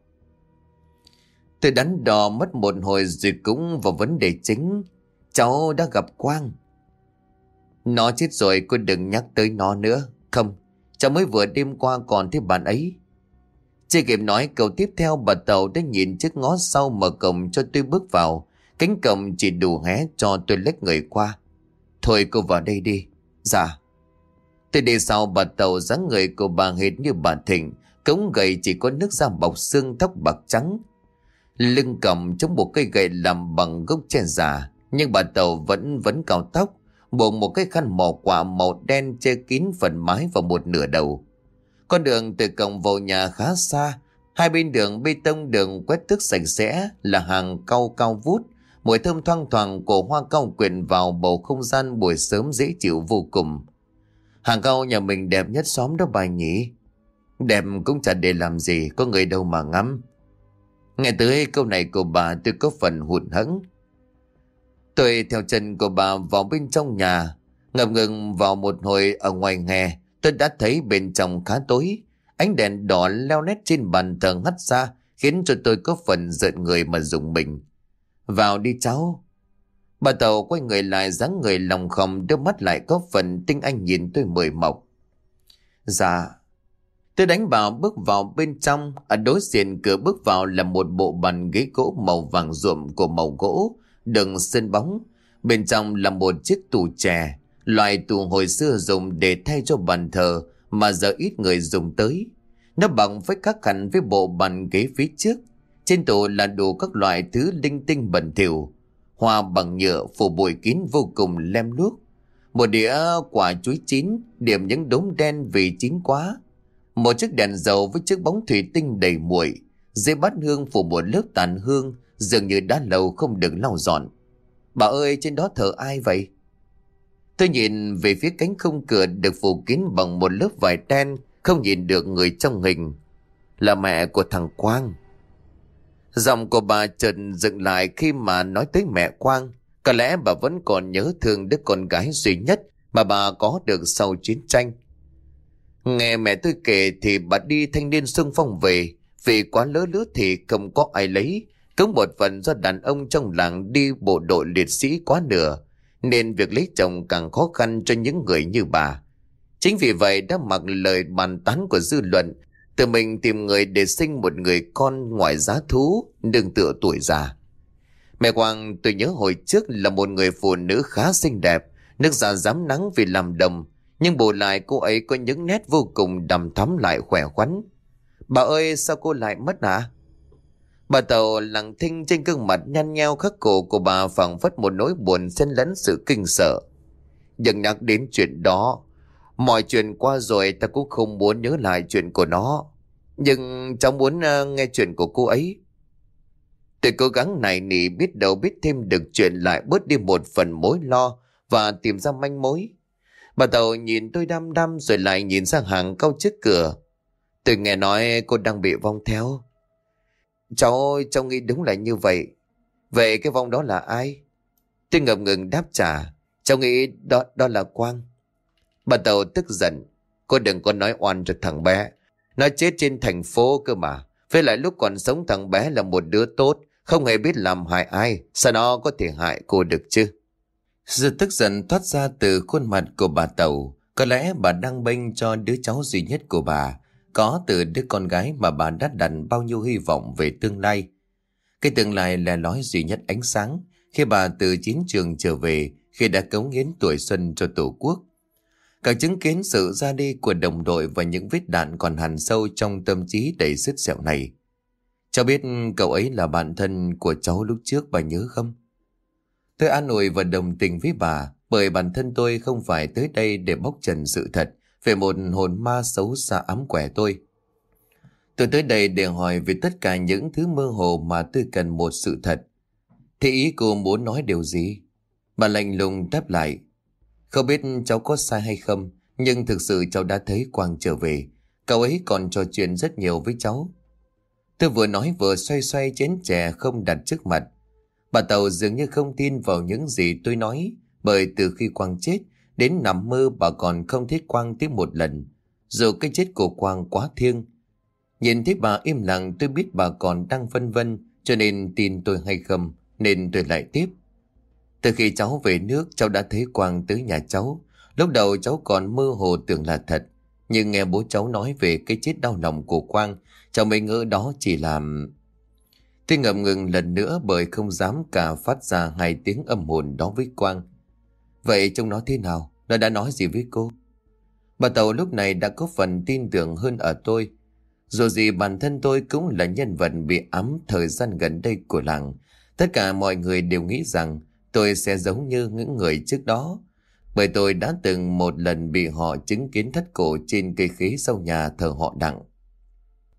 Tôi đắn đo mất một hồi rồi cũng vào vấn đề chính. Cháu đã gặp Quang. Nó chết rồi cô đừng nhắc tới nó nữa. Không, cháu mới vừa đêm qua còn thấy bạn ấy. Chưa kịp nói câu tiếp theo, bà Tàu đã nhìn chiếc ngó sau mở cổng cho tôi bước vào. Cánh cổng chỉ đủ hé cho tôi lách người qua. Thôi cô vào đây đi. Dạ. Tôi đi sau bà Tàu dáng người của bà hết như bà Thịnh Cống gầy chỉ có nước da bọc xương, tóc bạc trắng. Lưng cầm trong một cây gậy làm bằng gốc tre già. Nhưng bà Tàu vẫn vẫn cào tóc. Bộ một cái khăn mỏ quả màu đen che kín phần mái và một nửa đầu. Con đường từ cổng vào nhà khá xa. Hai bên đường bê tông đường quét tước sạch sẽ là hàng cau cao vút. Mùi thơm thoang thoảng của hoa cau quyện vào bầu không gian buổi sớm dễ chịu vô cùng. Hàng cau nhà mình đẹp nhất xóm đó bà nhỉ? Đẹp cũng chẳng để làm gì, có người đâu mà ngắm. Nghe tới câu này của bà tôi có phần hụt hẫng. Tôi theo chân của bà vào bên trong nhà, ngập ngừng vào một hồi ở ngoài hè, tôi đã thấy bên trong khá tối. Ánh đèn đỏ leo nét trên bàn thờ ngắt ra, khiến cho tôi có phần giận người mà dùng mình. Vào đi cháu. Bà Tàu quay người lại dáng người lòng khom đưa mắt lại có phần tinh anh nhìn tôi mời mọc. Dạ. Tôi đánh vào bước vào bên trong, ở đối diện cửa bước vào là một bộ bàn ghế gỗ màu vàng ruộm của màu gỗ, đường sơn bóng. Bên trong là một chiếc tủ chè, loại tù hồi xưa dùng để thay cho bàn thờ mà giờ ít người dùng tới. Nó bằng với các hẳn với bộ bàn ghế phía trước. Trên tủ là đủ các loại thứ linh tinh bẩn thỉu Hoa bằng nhựa phủ bụi kín vô cùng lem luốc. Một đĩa quả chuối chín, điểm những đốm đen vì chín quá. Một chiếc đèn dầu với chiếc bóng thủy tinh đầy muội Dưới bát hương phủ một lớp tàn hương, dường như đã lâu không được lau dọn. Bà ơi, trên đó thờ ai vậy? Tôi nhìn về phía cánh không cửa được phủ kín bằng một lớp vải đen, không nhìn được người trong hình. Là mẹ của thằng Quang. Giọng của bà chợt dựng lại khi mà nói tới mẹ Quang. Có lẽ bà vẫn còn nhớ thương đứa con gái duy nhất mà bà có được sau chiến tranh. Nghe mẹ tôi kể thì bà đi thanh niên xung phong về, vì quá lỡ lứa thì không có ai lấy. cứ một phần do đàn ông trong làng đi bộ đội liệt sĩ quá nửa, nên việc lấy chồng càng khó khăn cho những người như bà. Chính vì vậy đã mặc lời bàn tán của dư luận Tự mình tìm người để sinh một người con ngoài giá thú, đừng tựa tuổi già. Mẹ Quang tôi nhớ hồi trước là một người phụ nữ khá xinh đẹp, nước da dám nắng vì làm đồng, nhưng bù lại cô ấy có những nét vô cùng đầm thắm lại khỏe khoắn. Bà ơi sao cô lại mất hả? Bà Tàu lặng thinh trên gương mặt nhăn nheo khắc cổ của bà phẳng phất một nỗi buồn xen lẫn sự kinh sợ. Đừng nhắc đến chuyện đó, Mọi chuyện qua rồi ta cũng không muốn nhớ lại chuyện của nó. Nhưng cháu muốn uh, nghe chuyện của cô ấy. Tôi cố gắng này nỉ biết đâu biết thêm được chuyện lại bớt đi một phần mối lo và tìm ra manh mối. Bà Tàu nhìn tôi đăm đăm rồi lại nhìn sang hàng câu trước cửa. Tôi nghe nói cô đang bị vong theo. Cháu ơi, cháu nghĩ đúng là như vậy. Vậy cái vong đó là ai? Tôi ngập ngừng đáp trả. Cháu nghĩ đó đó là Quang. Bà Tàu tức giận. Cô đừng có nói oan cho thằng bé. Nó chết trên thành phố cơ mà. Với lại lúc còn sống thằng bé là một đứa tốt. Không hề biết làm hại ai. Sao nó có thể hại cô được chứ? Sự tức giận thoát ra từ khuôn mặt của bà Tàu. Có lẽ bà đang bênh cho đứa cháu duy nhất của bà. Có từ đứa con gái mà bà đã đặt bao nhiêu hy vọng về tương lai. Cái tương lai là nói duy nhất ánh sáng khi bà từ chiến trường trở về khi đã cống hiến tuổi xuân cho Tổ quốc. Càng chứng kiến sự ra đi của đồng đội và những vết đạn còn hằn sâu trong tâm trí đầy sứt sẹo này. Cháu biết cậu ấy là bạn thân của cháu lúc trước, bà nhớ không? Tôi an ủi và đồng tình với bà bởi bản thân tôi không phải tới đây để bóc trần sự thật về một hồn ma xấu xa ám quẻ tôi. Tôi tới đây để hỏi về tất cả những thứ mơ hồ mà tôi cần một sự thật. Thì ý cô muốn nói điều gì? Bà lạnh lùng đáp lại. Không biết cháu có sai hay không, nhưng thực sự cháu đã thấy Quang trở về. Cậu ấy còn trò chuyện rất nhiều với cháu. Tôi vừa nói vừa xoay xoay chén chè không đặt trước mặt. Bà Tàu dường như không tin vào những gì tôi nói, bởi từ khi Quang chết, đến nằm mơ bà còn không thấy Quang tiếp một lần. Dù cái chết của Quang quá thiêng. Nhìn thấy bà im lặng tôi biết bà còn đang phân vân, cho nên tin tôi hay không, nên tôi lại tiếp. Từ khi cháu về nước cháu đã thấy Quang tới nhà cháu. Lúc đầu cháu còn mơ hồ tưởng là thật. Nhưng nghe bố cháu nói về cái chết đau lòng của Quang, cháu mới ngỡ đó chỉ làm... Tôi ngậm ngừng lần nữa bởi không dám cả phát ra hai tiếng âm hồn đó với Quang. Vậy trông nó thế nào? Nó đã nói gì với cô? Bà Tàu lúc này đã có phần tin tưởng hơn ở tôi. Dù gì bản thân tôi cũng là nhân vật bị ám thời gian gần đây của làng. Tất cả mọi người đều nghĩ rằng tôi sẽ giống như những người trước đó. Bởi tôi đã từng một lần bị họ chứng kiến thất cổ trên cây khế sau nhà thờ họ đặng.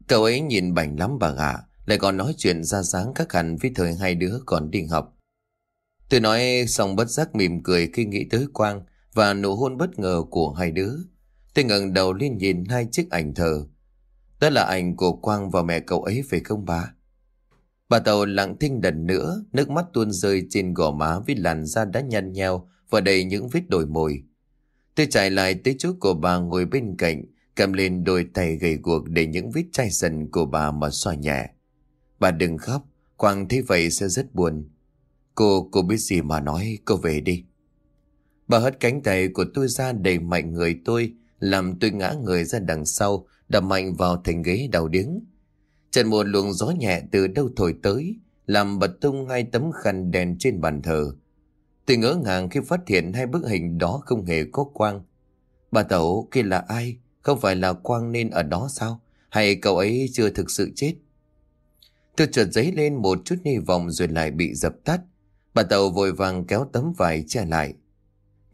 Cậu ấy nhìn bảnh lắm bà gà, lại còn nói chuyện ra dáng các hẳn với thời hai đứa còn đi học. Tôi nói xong bất giác mỉm cười khi nghĩ tới Quang và nụ hôn bất ngờ của hai đứa. Tôi ngẩng đầu lên nhìn hai chiếc ảnh thờ. Đó là ảnh của Quang và mẹ cậu ấy phải không bà? Bà Tàu lặng thinh lần nữa, nước mắt tuôn rơi trên gò má với làn da đã nhăn nheo và đầy những vết đồi mồi. Tôi chạy lại tới chỗ của bà ngồi bên cạnh, cầm lên đôi tay gầy guộc để những vết chai dần của bà mà xoa nhẹ. Bà đừng khóc, Quang thấy vậy sẽ rất buồn. Cô, cô biết gì mà nói, cô về đi. Bà hất cánh tay của tôi ra đẩy mạnh người tôi, làm tôi ngã người ra đằng sau, đập mạnh vào thành ghế đầu điếng. Trần một luồng gió nhẹ từ đâu thổi tới, làm bật tung hai tấm khăn đèn trên bàn thờ. Tôi ngỡ ngàng khi phát hiện hai bức hình đó không hề có quang. Bà Tẩu kia là ai? Không phải là quang nên ở đó sao? Hay cậu ấy chưa thực sự chết? Tôi chợt giấy lên một chút hy vọng rồi lại bị dập tắt. Bà Tàu vội vàng kéo tấm vải che lại.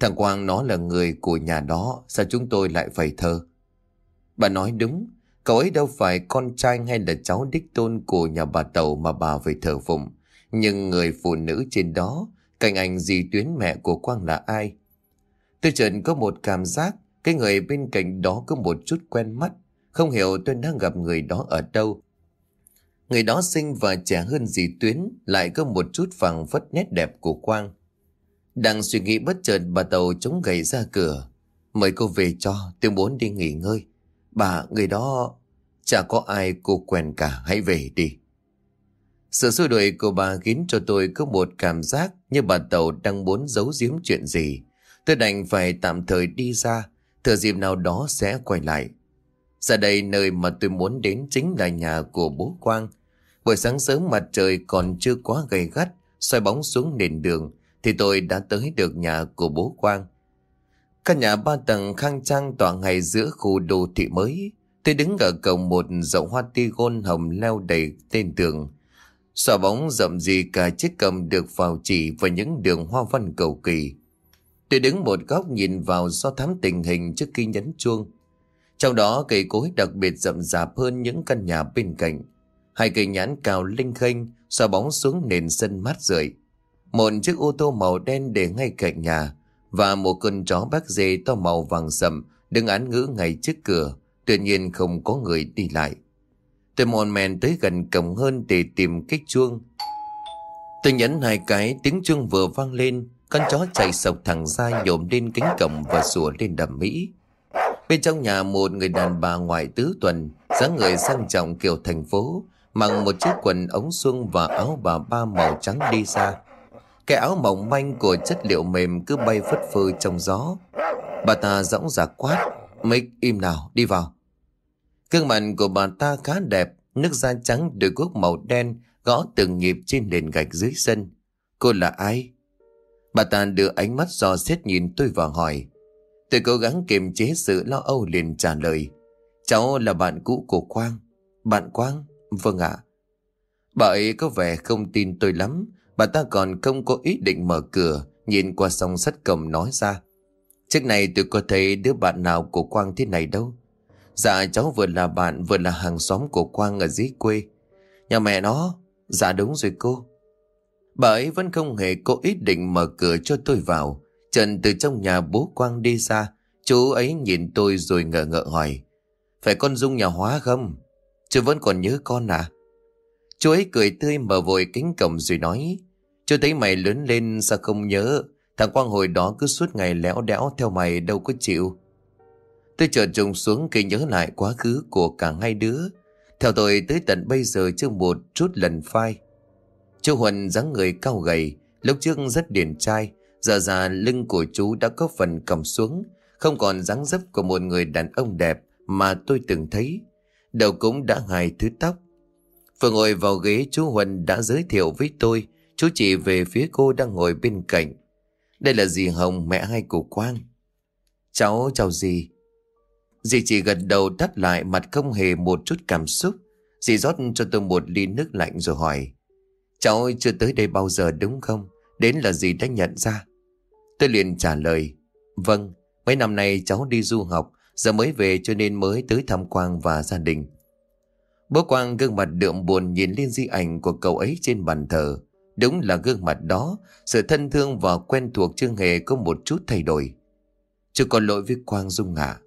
Thằng Quang nó là người của nhà đó, sao chúng tôi lại phải thờ Bà nói đúng, cậu ấy đâu phải con trai hay là cháu đích tôn của nhà bà Tàu mà bà phải thờ phụng. Nhưng người phụ nữ trên đó, cạnh anh dì tuyến mẹ của Quang là ai? Tôi chợt có một cảm giác, cái người bên cạnh đó có một chút quen mắt. Không hiểu tôi đang gặp người đó ở đâu. Người đó xinh và trẻ hơn dì Tuyến, lại có một chút phẳng phất nét đẹp của Quang. Đang suy nghĩ bất chợt bà Tàu chống gậy ra cửa. Mời cô về cho, tôi muốn đi nghỉ ngơi. Bà, người đó... Chả có ai cô quen cả, hãy về đi. Sự xua đuổi của bà khiến cho tôi có một cảm giác như bà Tàu đang muốn giấu giếm chuyện gì. Tôi đành phải tạm thời đi ra, thừa dịp nào đó sẽ quay lại. Ra đây nơi mà tôi muốn đến chính là nhà của bố Quang. Buổi sáng sớm mặt trời còn chưa quá gay gắt, soi bóng xuống nền đường, thì tôi đã tới được nhà của bố Quang. Căn nhà ba tầng khang trang tỏa ngay giữa khu đô thị mới. Tôi đứng ở cổng một dậu hoa tigon hồng leo đầy tên tường. Xòa bóng rậm gì cả chiếc cầm được vào chỉ và những đường hoa văn cầu kỳ. Tôi đứng một góc nhìn vào do thám tình hình trước khi nhấn chuông. Trong đó cây cối đặc biệt rậm rạp hơn những căn nhà bên cạnh. Hai cây nhãn cao linh khênh, xòa bóng xuống nền sân mát rượi. Một chiếc ô tô màu đen để ngay cạnh nhà và một con chó bác dê to màu vàng sầm đứng án ngữ ngay trước cửa, tuy nhiên không có người đi lại. Tôi mòn mèn tới gần cổng hơn để tìm cách chuông. Tôi nhấn hai cái, tiếng chuông vừa vang lên, con chó chạy sộc thẳng ra nhổm lên cánh cổng và sủa lên đầm mỹ. Bên trong nhà một người đàn bà ngoại tứ tuần, dáng người sang trọng kiểu thành phố, mặc một chiếc quần ống xuông và áo bà ba màu trắng đi xa. Cái áo mỏng manh của chất liệu mềm cứ bay phất phơ trong gió. Bà ta dõng dạc quát, Mick im nào, đi vào. Cương mặt của bà ta khá đẹp, nước da trắng đôi guốc màu đen gõ từng nhịp trên nền gạch dưới sân. Cô là ai? Bà ta đưa ánh mắt dò xét nhìn tôi và hỏi. Tôi cố gắng kiềm chế sự lo âu liền trả lời. Cháu là bạn cũ của Quang. Bạn Quang? Vâng ạ. Bà ấy có vẻ không tin tôi lắm. Bà ta còn không có ý định mở cửa, nhìn qua song sắt cầm nói ra. Trước này tôi có thấy đứa bạn nào của Quang thế này đâu. Dạ cháu vừa là bạn vừa là hàng xóm của Quang ở dưới quê. Nhà mẹ nó, dạ đúng rồi cô. Bà ấy vẫn không hề có ý định mở cửa cho tôi vào. Trần từ trong nhà bố Quang đi ra, chú ấy nhìn tôi rồi ngờ ngợ hỏi. Phải con Dung nhà hóa không? Chú vẫn còn nhớ con à? Chú ấy cười tươi mở vội cánh cổng rồi nói chưa thấy mày lớn lên sao không nhớ? Thằng Quang hồi đó cứ suốt ngày léo đẽo theo mày đâu có chịu. Tôi chợt trùng xuống khi nhớ lại quá khứ của cả hai đứa. Theo tôi tới tận bây giờ chưa một chút lần phai. Chú Huân dáng người cao gầy, lúc trước rất điển trai, giờ già lưng của chú đã có phần cầm xuống, không còn dáng dấp của một người đàn ông đẹp mà tôi từng thấy. Đầu cũng đã hài thứ tóc. Vừa ngồi vào ghế chú Huân đã giới thiệu với tôi, chú chỉ về phía cô đang ngồi bên cạnh. Đây là dì Hồng mẹ hai của Quang. Cháu chào dì. Dì chỉ gật đầu đáp lại mặt không hề một chút cảm xúc. Dì rót cho tôi một ly nước lạnh rồi hỏi. Cháu chưa tới đây bao giờ đúng không? Đến là dì đã nhận ra. Tôi liền trả lời. Vâng, mấy năm nay cháu đi du học, giờ mới về cho nên mới tới thăm Quang và gia đình. Bố Quang gương mặt đượm buồn nhìn lên di ảnh của cậu ấy trên bàn thờ. Đúng là gương mặt đó, sự thân thương và quen thuộc chưa hề có một chút thay đổi. Chú có lỗi với Quang Dung ạ.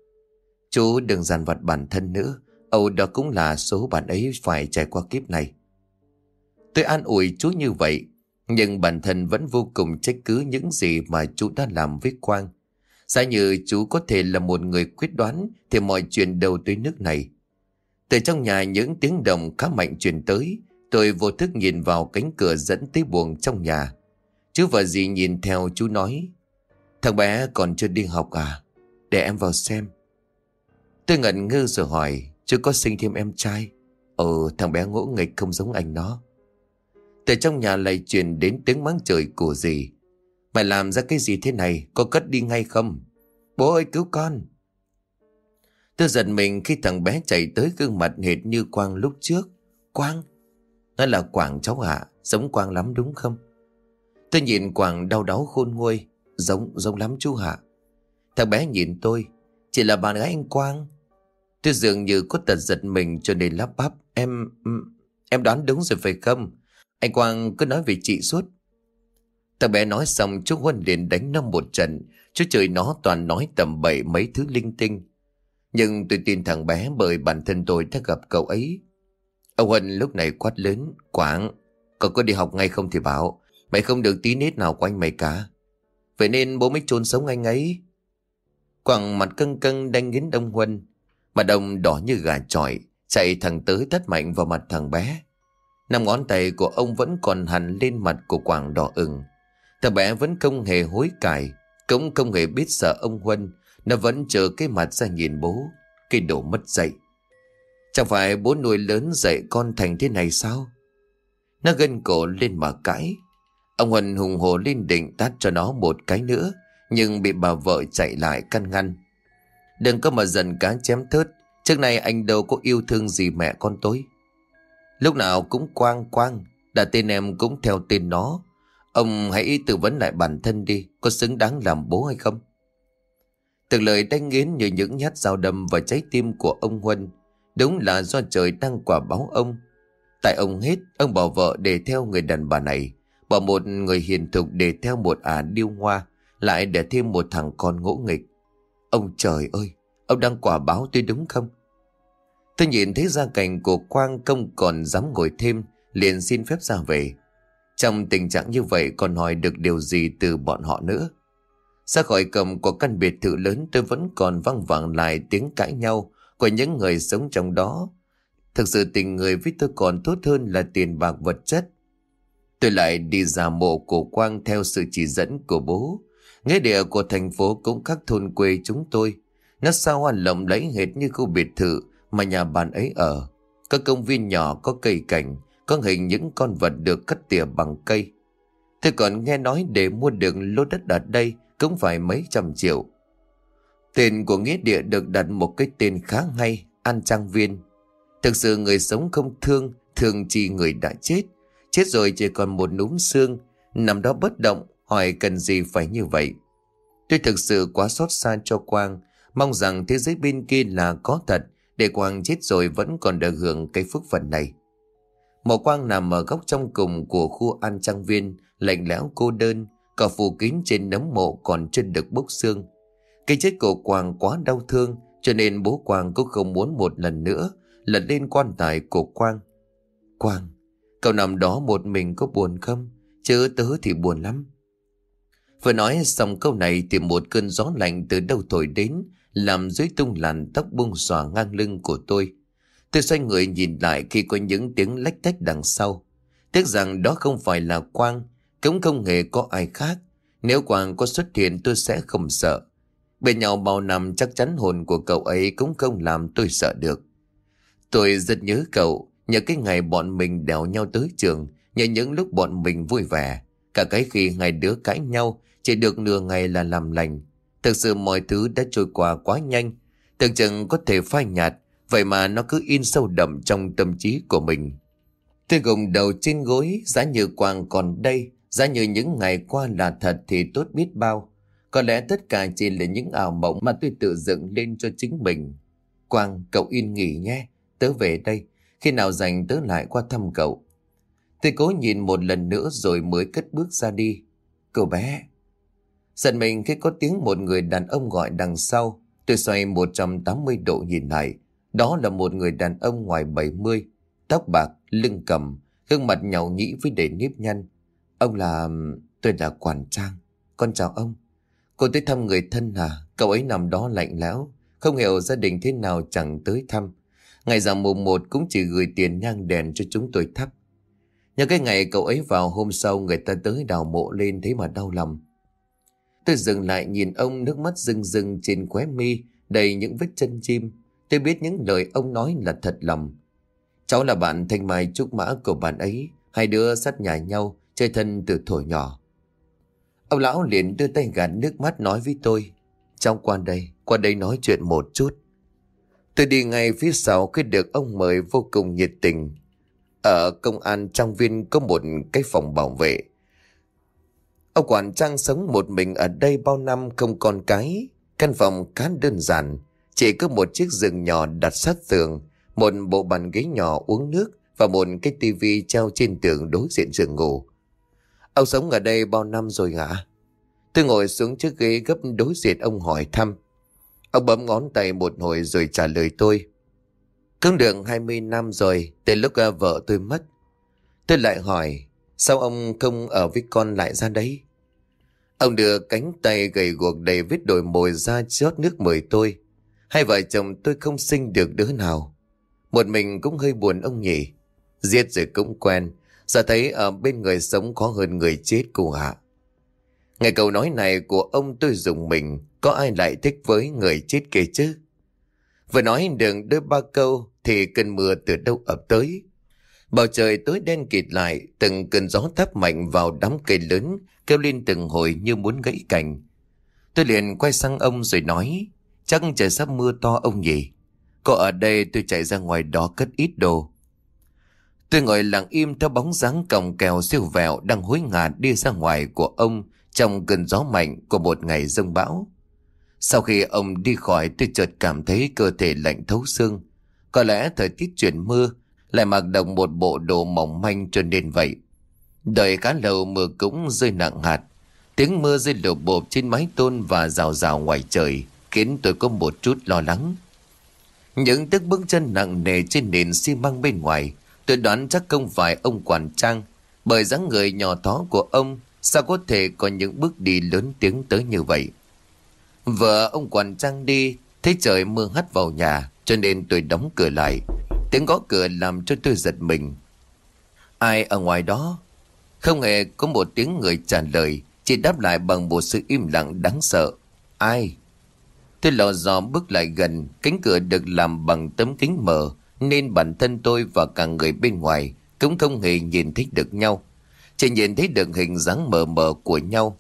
Chú đừng dằn vặt bản thân nữa, Âu đó cũng là số bạn ấy phải trải qua kiếp này. Tôi an ủi chú như vậy, nhưng bản thân vẫn vô cùng trách cứ những gì mà chú đã làm với Quang. Giả như chú có thể là một người quyết đoán thì mọi chuyện đều tới nước này. Từ trong nhà những tiếng động khá mạnh truyền tới, tôi vô thức nhìn vào cánh cửa dẫn tới buồng trong nhà. Chú và dì nhìn theo chú nói, thằng bé còn chưa đi học à? Để em vào xem. Tôi ngẩn ngơ rồi hỏi, chú có sinh thêm em trai? Ừ, thằng bé ngỗ nghịch không giống anh nó. Từ trong nhà lại truyền đến tiếng mắng trời của dì. Mày làm ra cái gì thế này, có cất đi ngay không? Bố ơi cứu con! Tôi giật mình khi thằng bé chạy tới gương mặt hệt như Quang lúc trước. Quang? Nó là Quảng cháu hạ giống Quang lắm đúng không? Tôi nhìn Quảng đau đáu khôn nguôi, giống, giống lắm chú hạ. Thằng bé nhìn tôi, chỉ là bạn gái anh Quang. Tôi dường như có tật giật mình cho nên lắp bắp. Em, em đoán đúng rồi phải không? Anh Quang cứ nói về chị suốt. Thằng bé nói xong chú Huân liền đánh nó một trận. Chú trời nó toàn nói tầm bậy mấy thứ linh tinh. Nhưng tôi tin thằng bé bởi bản thân tôi đã gặp cậu ấy. Ông Huân lúc này quát lớn, Quảng, cậu có đi học ngay không thì bảo, mày không được tí nết nào của anh mày cả. Vậy nên bố mới chôn sống anh ấy. Quảng mặt căng căng đang nghiến ông Huân, mà đồng đỏ như gà trọi, chạy thẳng tới tất mạnh vào mặt thằng bé. Năm ngón tay của ông vẫn còn hằn lên mặt của Quảng đỏ ửng. Thằng bé vẫn không hề hối cải, cũng không hề biết sợ ông Huân, nó vẫn chờ cái mặt ra nhìn bố Cái đồ mất dạy Chẳng phải bố nuôi lớn dạy con thành thế này sao? Nó gân cổ lên mà cãi. Ông Huân hùng hồ lên định tát cho nó một cái nữa, Nhưng bị bà vợ chạy lại căn ngăn. Đừng có mà dần cá chém thớt, Trước này anh đâu có yêu thương gì mẹ con tôi. Lúc nào cũng quang quang, Đặt tên em cũng theo tên nó. Ông hãy tự vấn lại bản thân đi, Có xứng đáng làm bố hay không? Từng lời đánh nghiến như những nhát dao đâm vào trái tim của ông Huân. Đúng là do trời đang quả báo ông. Tại ông hết, ông bỏ vợ để theo người đàn bà này. Bỏ một người hiền thục để theo một ả điêu hoa. Lại để thêm một thằng con ngỗ nghịch. Ông trời ơi, ông đang quả báo tôi đúng không? Tôi nhìn thấy gia cảnh của Quang công còn dám ngồi thêm, liền xin phép ra về. Trong tình trạng như vậy còn hỏi được điều gì từ bọn họ nữa? Ra khỏi cầm của căn biệt thự lớn tôi vẫn còn văng vẳng lại tiếng cãi nhau của những người sống trong đó. Thực sự tình người với tôi còn tốt hơn là tiền bạc vật chất. Tôi lại đi giả mộ cổ quang theo sự chỉ dẫn của bố. Nghĩa địa của thành phố cũng khác thôn quê chúng tôi. Nó sao hoa lộng lấy hệt như khu biệt thự mà nhà bạn ấy ở. Có công viên nhỏ có cây cảnh, có hình những con vật được cắt tỉa bằng cây. Tôi còn nghe nói để mua được lô đất ở đây cũng phải mấy trăm triệu. Tên của nghĩa địa được đặt một cái tên khá hay, An Trang Viên. Thực sự người sống không thương, thường chỉ người đã chết. Chết rồi chỉ còn một núm xương, nằm đó bất động, hỏi cần gì phải như vậy. Tôi thực sự quá xót xa cho Quang, mong rằng thế giới bên kia là có thật, để Quang chết rồi vẫn còn được hưởng cái phước phần này. Mộ Quang nằm ở góc trong cùng của khu An Trang Viên, lạnh lẽo cô đơn, Cả phủ kín trên nấm mộ còn chưa được bốc xương cái chết của Quang quá đau thương, Cho nên bố Quang cũng không muốn một lần nữa Lật lên quan tài của Quang. Quang, Cậu nằm đó một mình có buồn không? Chứ tớ thì buồn lắm. Vừa nói xong câu này Thì một cơn gió lạnh từ đâu thổi đến, Làm dưới tung làn tóc bung xòa ngang lưng của tôi. Tôi xoay người nhìn lại khi có những tiếng lách tách đằng sau. Tiếc rằng đó không phải là Quang, cũng không hề có ai khác. Nếu Quang có xuất hiện tôi sẽ không sợ. Bên nhau bao năm chắc chắn hồn của cậu ấy cũng không làm tôi sợ được. Tôi rất nhớ cậu, nhớ cái ngày bọn mình đèo nhau tới trường, nhớ những lúc bọn mình vui vẻ. Cả cái khi hai đứa cãi nhau, chỉ được nửa ngày là làm lành. Thực sự mọi thứ đã trôi qua quá nhanh. Tưởng chừng có thể phai nhạt Vậy mà nó cứ in sâu đậm trong tâm trí của mình Tôi gồng đầu trên gối Giá như Quang còn đây Giá như những ngày qua là thật thì tốt biết bao có lẽ tất cả chỉ là những ảo mộng Mà tôi tự dựng lên cho chính mình. Quang cậu yên nghỉ nhé. Tớ về đây. Khi nào dành tớ lại qua thăm cậu. Tôi cố nhìn một lần nữa rồi mới cất bước ra đi. Cậu bé. Giật mình khi có tiếng một người đàn ông gọi đằng sau. Tôi xoay 180 độ nhìn lại. Đó là một người đàn ông ngoài 70 Tóc bạc, lưng cầm Gương mặt nhàu nhĩ với đầy nếp nhăn. Ông là... tôi là Quản Trang. Con chào ông. Cô tới thăm người thân à Cậu ấy nằm đó lạnh lẽo Không hiểu gia đình thế nào chẳng tới thăm Ngày rằm mùng một cũng chỉ gửi tiền nhang đèn cho chúng tôi thắp Nhờ cái ngày cậu ấy vào hôm sau người ta tới đào mộ lên thấy mà đau lòng Tôi dừng lại nhìn ông nước mắt rưng rưng trên khóe mi đầy những vết chân chim. Tôi biết những lời ông nói là thật lòng. Cháu là bạn thanh mai trúc mã của bạn ấy. Hai đứa sát nhà nhau, chơi thân từ thổi nhỏ. Ông lão liền đưa tay gạt nước mắt nói với tôi. trong quan đây, qua đây nói chuyện một chút. Tôi đi ngay phía sau khi được ông mời vô cùng nhiệt tình. Ở công an trong viên có một cái phòng bảo vệ. Ông quản trang sống một mình ở đây bao năm không con cái. Căn phòng khá đơn giản, chỉ có một chiếc giường nhỏ đặt sát tường, một bộ bàn ghế nhỏ uống nước và một cái tivi treo trên tường đối diện giường ngủ. Ông sống ở đây bao năm rồi hả? Tôi ngồi xuống chiếc ghế gấp đối diện ông hỏi thăm. Ông bấm ngón tay một hồi rồi trả lời tôi. Cũng được 20 năm rồi, từ lúc ờ, vợ tôi mất. Tôi lại hỏi, sao ông không ở với con lại ra đấy? Ông đưa cánh tay gầy guộc đầy vết đồi mồi ra chót nước mời tôi. Hai vợ chồng tôi không sinh được đứa nào. Một mình cũng hơi buồn ông nhỉ. Giết rồi cũng quen. Giờ thấy ở bên người sống khó hơn người chết cô hạ. Ngày câu nói này của ông tôi dùng mình. Có ai lại thích với người chết kia chứ? Vừa nói đường đôi ba câu thì cơn mưa từ đâu ập tới. Bầu trời tối đen kịt lại, từng cơn gió thấp mạnh vào đám cây lớn, kêu lên từng hồi như muốn gãy cành. Tôi liền quay sang ông rồi nói, chắc trời sắp mưa to ông nhỉ. Có ở đây tôi chạy ra ngoài đó cất ít đồ. Tôi ngồi lặng im theo bóng dáng còng kèo siêu vẹo đang hối ngả đi ra ngoài của ông trong cơn gió mạnh của một ngày rông bão. Sau khi ông đi khỏi, tôi chợt cảm thấy cơ thể lạnh thấu xương. Có lẽ thời tiết chuyển mưa lại mặc đồng một bộ đồ mỏng manh cho nên vậy. Đợi cá lâu mưa cũng rơi nặng hạt. Tiếng mưa rơi lộp bộp trên mái tôn và rào rào ngoài trời, khiến tôi có một chút lo lắng. Những tiếng bước chân nặng nề trên nền xi măng bên ngoài tôi đoán chắc không phải ông quản trang bởi dáng người nhỏ thó của ông sao có thể có những bước đi lớn tiếng tới như vậy. Vợ ông quản trang đi thấy trời mưa hắt vào nhà cho nên tôi đóng cửa lại Tiếng gõ cửa làm cho tôi giật mình. Ai ở ngoài đó? Không hề có một tiếng người trả lời, chỉ đáp lại bằng một sự im lặng đáng sợ. Ai? Tôi lò dò bước lại gần, cánh cửa được làm bằng tấm kính mờ, nên bản thân tôi và cả người bên ngoài cũng không hề nhìn thấy được nhau. Chỉ nhìn thấy được hình dáng mờ mờ của nhau.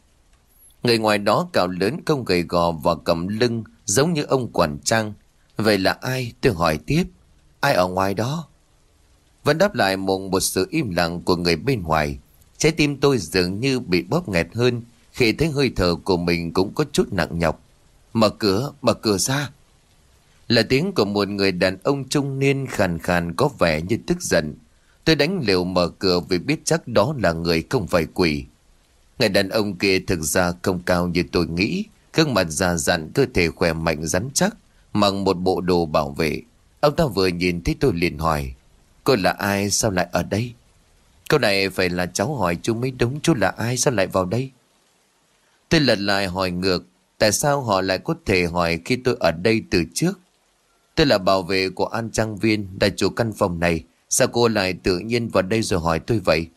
Người ngoài đó cào lớn không gầy gò và cầm lưng giống như ông quản trang. Vậy là ai? Tôi hỏi tiếp. Ai ở ngoài đó? Vẫn đáp lại một, một sự im lặng của người bên ngoài. Trái tim tôi dường như bị bóp nghẹt hơn khi thấy hơi thở của mình cũng có chút nặng nhọc. Mở cửa, mở cửa ra. Là tiếng của một người đàn ông trung niên khàn khàn có vẻ như tức giận. Tôi đánh liều mở cửa vì biết chắc đó là người không phải quỷ. Người đàn ông kia thực ra không cao như tôi nghĩ. Gương mặt già dặn, cơ thể khỏe mạnh, rắn chắc. Mặc một bộ đồ bảo vệ. Ông ta vừa nhìn thấy tôi liền hỏi, Cô là ai sao lại ở đây Câu này phải là cháu hỏi chú mới đúng Chú là ai sao lại vào đây Tôi lật lại hỏi ngược, Tại sao họ lại có thể hỏi khi tôi ở đây từ trước Tôi là bảo vệ của An Trang Viên Đại chủ căn phòng này Sao cô lại tự nhiên vào đây rồi hỏi tôi vậy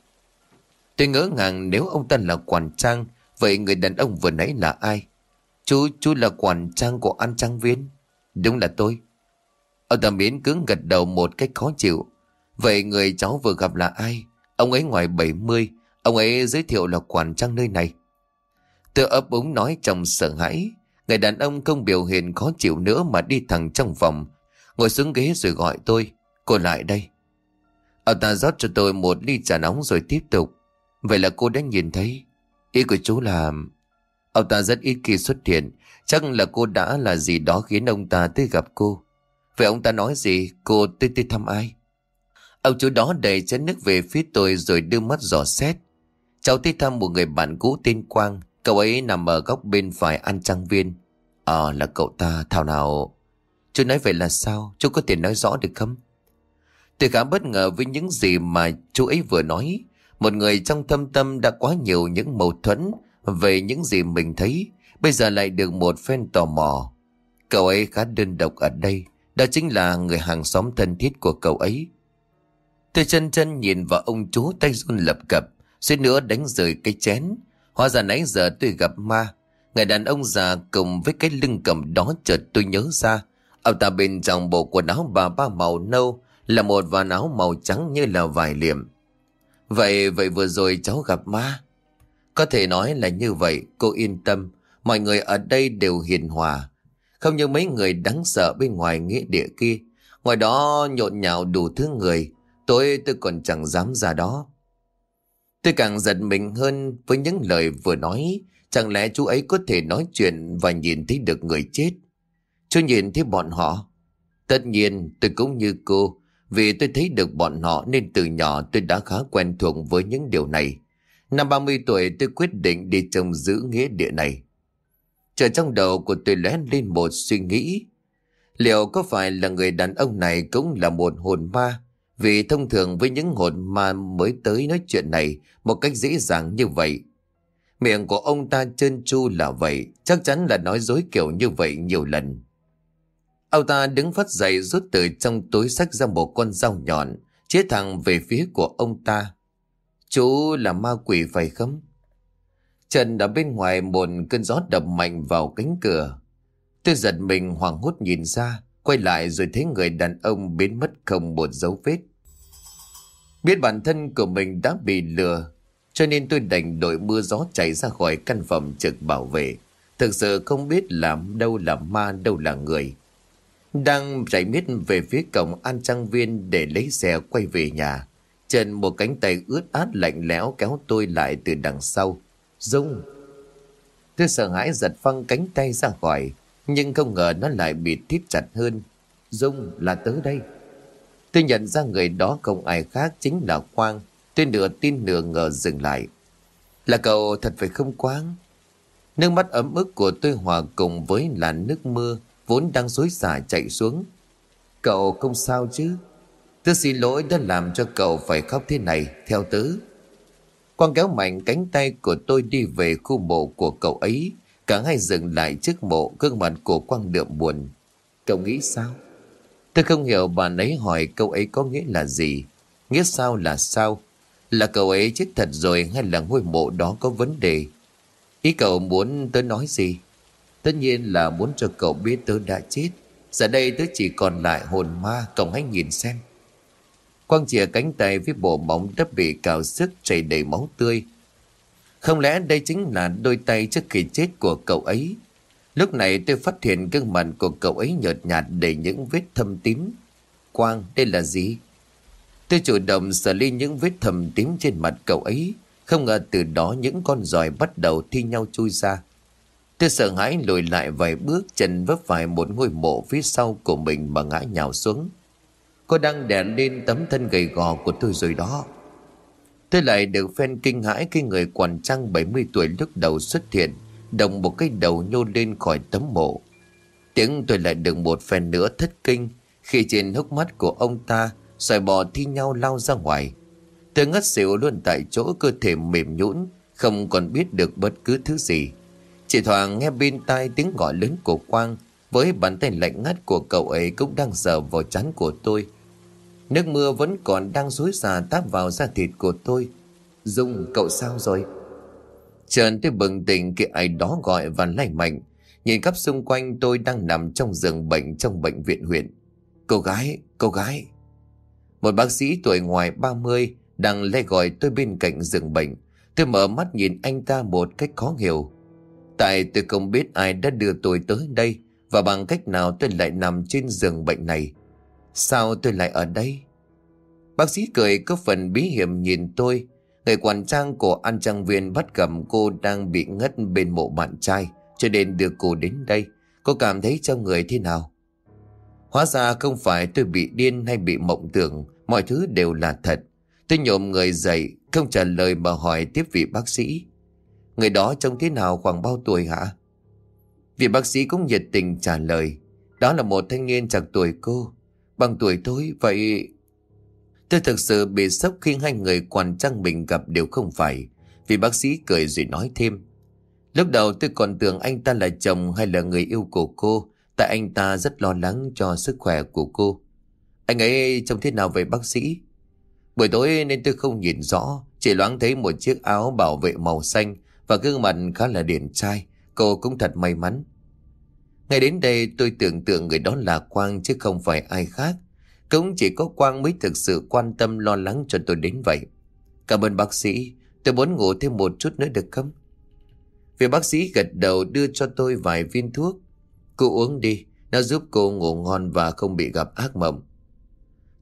Tôi ngỡ ngàng nếu ông ta là quản trang Vậy người đàn ông vừa nãy là ai Chú, chú là quản trang của An Trang Viên Đúng là tôi Ông ta miễn cứng gật đầu một cách khó chịu. Vậy người cháu vừa gặp là ai? Ông ấy ngoài 70, ông ấy giới thiệu là quản trang nơi này. Tôi ấp úng nói trong sợ hãi. Người đàn ông không biểu hiện khó chịu nữa mà đi thẳng trong phòng. Ngồi xuống ghế rồi gọi tôi. Cô lại đây. Ông ta rót cho tôi một ly trà nóng rồi tiếp tục. Vậy là cô đã nhìn thấy. Ý của chú là... Ông ta rất ít khi xuất hiện. Chắc là cô đã là gì đó khiến ông ta tới gặp cô. Vậy ông ta nói gì? Cô tới tới thăm ai? Ông chú đó đầy chén nước về phía tôi rồi đưa mắt dò xét. Cháu tới thăm một người bạn cũ tên Quang. Cậu ấy nằm ở góc bên phải ăn trang viên. Ờ là cậu ta, thảo nào... Chú nói vậy là sao? Chú có thể nói rõ được không? Tôi khá bất ngờ với những gì mà chú ấy vừa nói. Một người trong thâm tâm đã quá nhiều những mâu thuẫn về những gì mình thấy. Bây giờ lại được một phen tò mò. Cậu ấy khá đơn độc ở đây. Đó chính là người hàng xóm thân thiết của cậu ấy. Tôi chân chân nhìn vào ông chú tay run lập cập. Suýt nữa đánh rời cái chén. Hóa ra nãy giờ tôi gặp ma. Người đàn ông già cùng với cái lưng cầm đó chợt tôi nhớ ra. Ông ta bên trong bộ quần áo bà ba màu nâu là một vạt áo màu trắng như là vải liềm. Vậy, vậy vừa rồi cháu gặp ma. Có thể nói là như vậy, cô yên tâm. Mọi người ở đây đều hiền hòa. Không như mấy người đáng sợ bên ngoài nghĩa địa kia. Ngoài đó nhộn nhạo đủ thứ người. Tôi tôi còn chẳng dám ra đó. Tôi càng giật mình hơn với những lời vừa nói. Chẳng lẽ chú ấy có thể nói chuyện và nhìn thấy được người chết? Chú nhìn thấy bọn họ. Tất nhiên tôi cũng như cô. Vì tôi thấy được bọn họ nên từ nhỏ tôi đã khá quen thuộc với những điều này. Năm 30 tuổi tôi quyết định đi trông giữ nghĩa địa này. Chờ trong đầu của tôi lóe lên một suy nghĩ. Liệu có phải là người đàn ông này cũng là một hồn ma? Vì thông thường với những hồn ma mới tới nói chuyện này một cách dễ dàng như vậy. Miệng của ông ta trơn tru là vậy, chắc chắn là nói dối kiểu như vậy nhiều lần. Ông ta đứng phát dậy rút từ trong túi sách ra một con dao nhọn, chế thẳng về phía của ông ta. Chú là ma quỷ phải không? Trần ở bên ngoài một cơn gió đập mạnh vào cánh cửa. Tôi giật mình hoảng hốt nhìn ra, quay lại rồi thấy người đàn ông biến mất không một dấu vết. Biết bản thân của mình đã bị lừa, cho nên tôi đành đội mưa gió chạy ra khỏi căn phòng trực bảo vệ. Thực sự không biết làm đâu là ma, đâu là người. Đang chạy miết về phía cổng An Trang Viên để lấy xe quay về nhà. Trần một cánh tay ướt át lạnh lẽo kéo tôi lại từ đằng sau. Dung! Tôi sợ hãi giật phăng cánh tay ra khỏi, nhưng không ngờ nó lại bị thít chặt hơn. Dung là tới đây. Tôi nhận ra người đó không ai khác chính là Quang. Tôi nửa tin nửa ngờ dừng lại. Là cậu thật phải không Quang? Nước mắt ấm ức của tôi hòa cùng với làn nước mưa vốn đang xối xả chạy xuống. Cậu không sao chứ? Tớ xin lỗi đã làm cho cậu phải khóc thế này, theo tớ. Quang kéo mạnh cánh tay của tôi đi về khu mộ của cậu ấy. Cả hai dừng lại trước mộ, gương mặt của Quang đượm buồn. Cậu nghĩ sao? Tôi không hiểu bạn ấy hỏi câu ấy có nghĩa là gì. Nghĩa sao là sao? Là cậu ấy chết thật rồi hay là ngôi mộ đó có vấn đề? Ý cậu muốn tớ nói gì? Tất nhiên là muốn cho cậu biết tớ đã chết. Giờ đây tớ chỉ còn lại hồn ma, Cậu hãy nhìn xem. Quang chìa cánh tay với bộ móng đã bị cào sức chảy đầy máu tươi. Không lẽ đây chính là đôi tay trước khi chết của cậu ấy? Lúc này tôi phát hiện gương mặt của cậu ấy nhợt nhạt đầy những vết thâm tím. Quang, đây là gì? Tôi chủ động xử lên những vết thâm tím trên mặt cậu ấy. Không ngờ từ đó những con giòi bắt đầu thi nhau chui ra. Tôi sợ hãi lùi lại vài bước chân vấp phải một ngôi mộ phía sau của mình mà ngã nhào xuống. Cô đang đè lên tấm thân gầy gò của tôi rồi đó. Tôi lại được phen kinh hãi khi người quản trăng 70 tuổi lúc đầu xuất hiện, đồng một cái đầu nhô lên khỏi tấm mộ. Tiếng tôi lại được một phen nữa thất kinh khi trên hốc mắt của ông ta xoài bò thi nhau lao ra ngoài. Tôi ngất xỉu luôn tại chỗ cơ thể mềm nhũn không còn biết được bất cứ thứ gì chị thoảng nghe bên tai tiếng gọi lớn của Quang với bàn tay lạnh ngắt của cậu ấy cũng đang sờ vào chắn của tôi. Nước mưa vẫn còn đang rối xả táp vào da thịt của tôi. Dung, cậu sao rồi? Trần tôi bừng tỉnh khi ai đó gọi và lay mạnh. Nhìn khắp xung quanh tôi đang nằm trong giường bệnh trong bệnh viện huyện. Cô gái, cô gái. Một bác sĩ tuổi ngoài 30 đang lay gọi tôi bên cạnh giường bệnh. Tôi mở mắt nhìn anh ta một cách khó hiểu. Tại tôi không biết ai đã đưa tôi tới đây Và bằng cách nào tôi lại nằm trên giường bệnh này. Sao tôi lại ở đây? Bác sĩ cười có phần bí hiểm nhìn tôi. Người quản trang của An Trang Viên bắt gặp cô đang bị ngất bên mộ bạn trai, Cho nên đưa cô đến đây. Cô cảm thấy trong người thế nào? Hóa ra không phải tôi bị điên hay bị mộng tưởng, Mọi thứ đều là thật. Tôi nhộm người dậy, Không trả lời mà hỏi tiếp vị bác sĩ. Người đó trông thế nào khoảng bao tuổi hả? Vị bác sĩ cũng nhiệt tình trả lời, Đó là một thanh niên chạc tuổi cô. Bằng tuổi tôi vậy Tôi thực sự bị sốc khi hai người quản trang mình gặp đều không phải. Vì bác sĩ cười rồi nói thêm, Lúc đầu tôi còn tưởng anh ta là chồng hay là người yêu của cô, Tại anh ta rất lo lắng cho sức khỏe của cô. Anh ấy trông thế nào vậy bác sĩ? Buổi tối nên tôi không nhìn rõ, Chỉ loáng thấy một chiếc áo bảo vệ màu xanh và gương mặt khá là điển trai Cô cũng thật may mắn Ngay đến đây tôi tưởng tượng người đó là Quang chứ không phải ai khác cũng chỉ có Quang mới thực sự quan tâm lo lắng cho tôi đến vậy. Cảm ơn bác sĩ, tôi muốn ngủ thêm một chút nữa được không? Vì bác sĩ gật đầu đưa cho tôi vài viên thuốc. Cô uống đi, nó giúp cô ngủ ngon và không bị gặp ác mộng.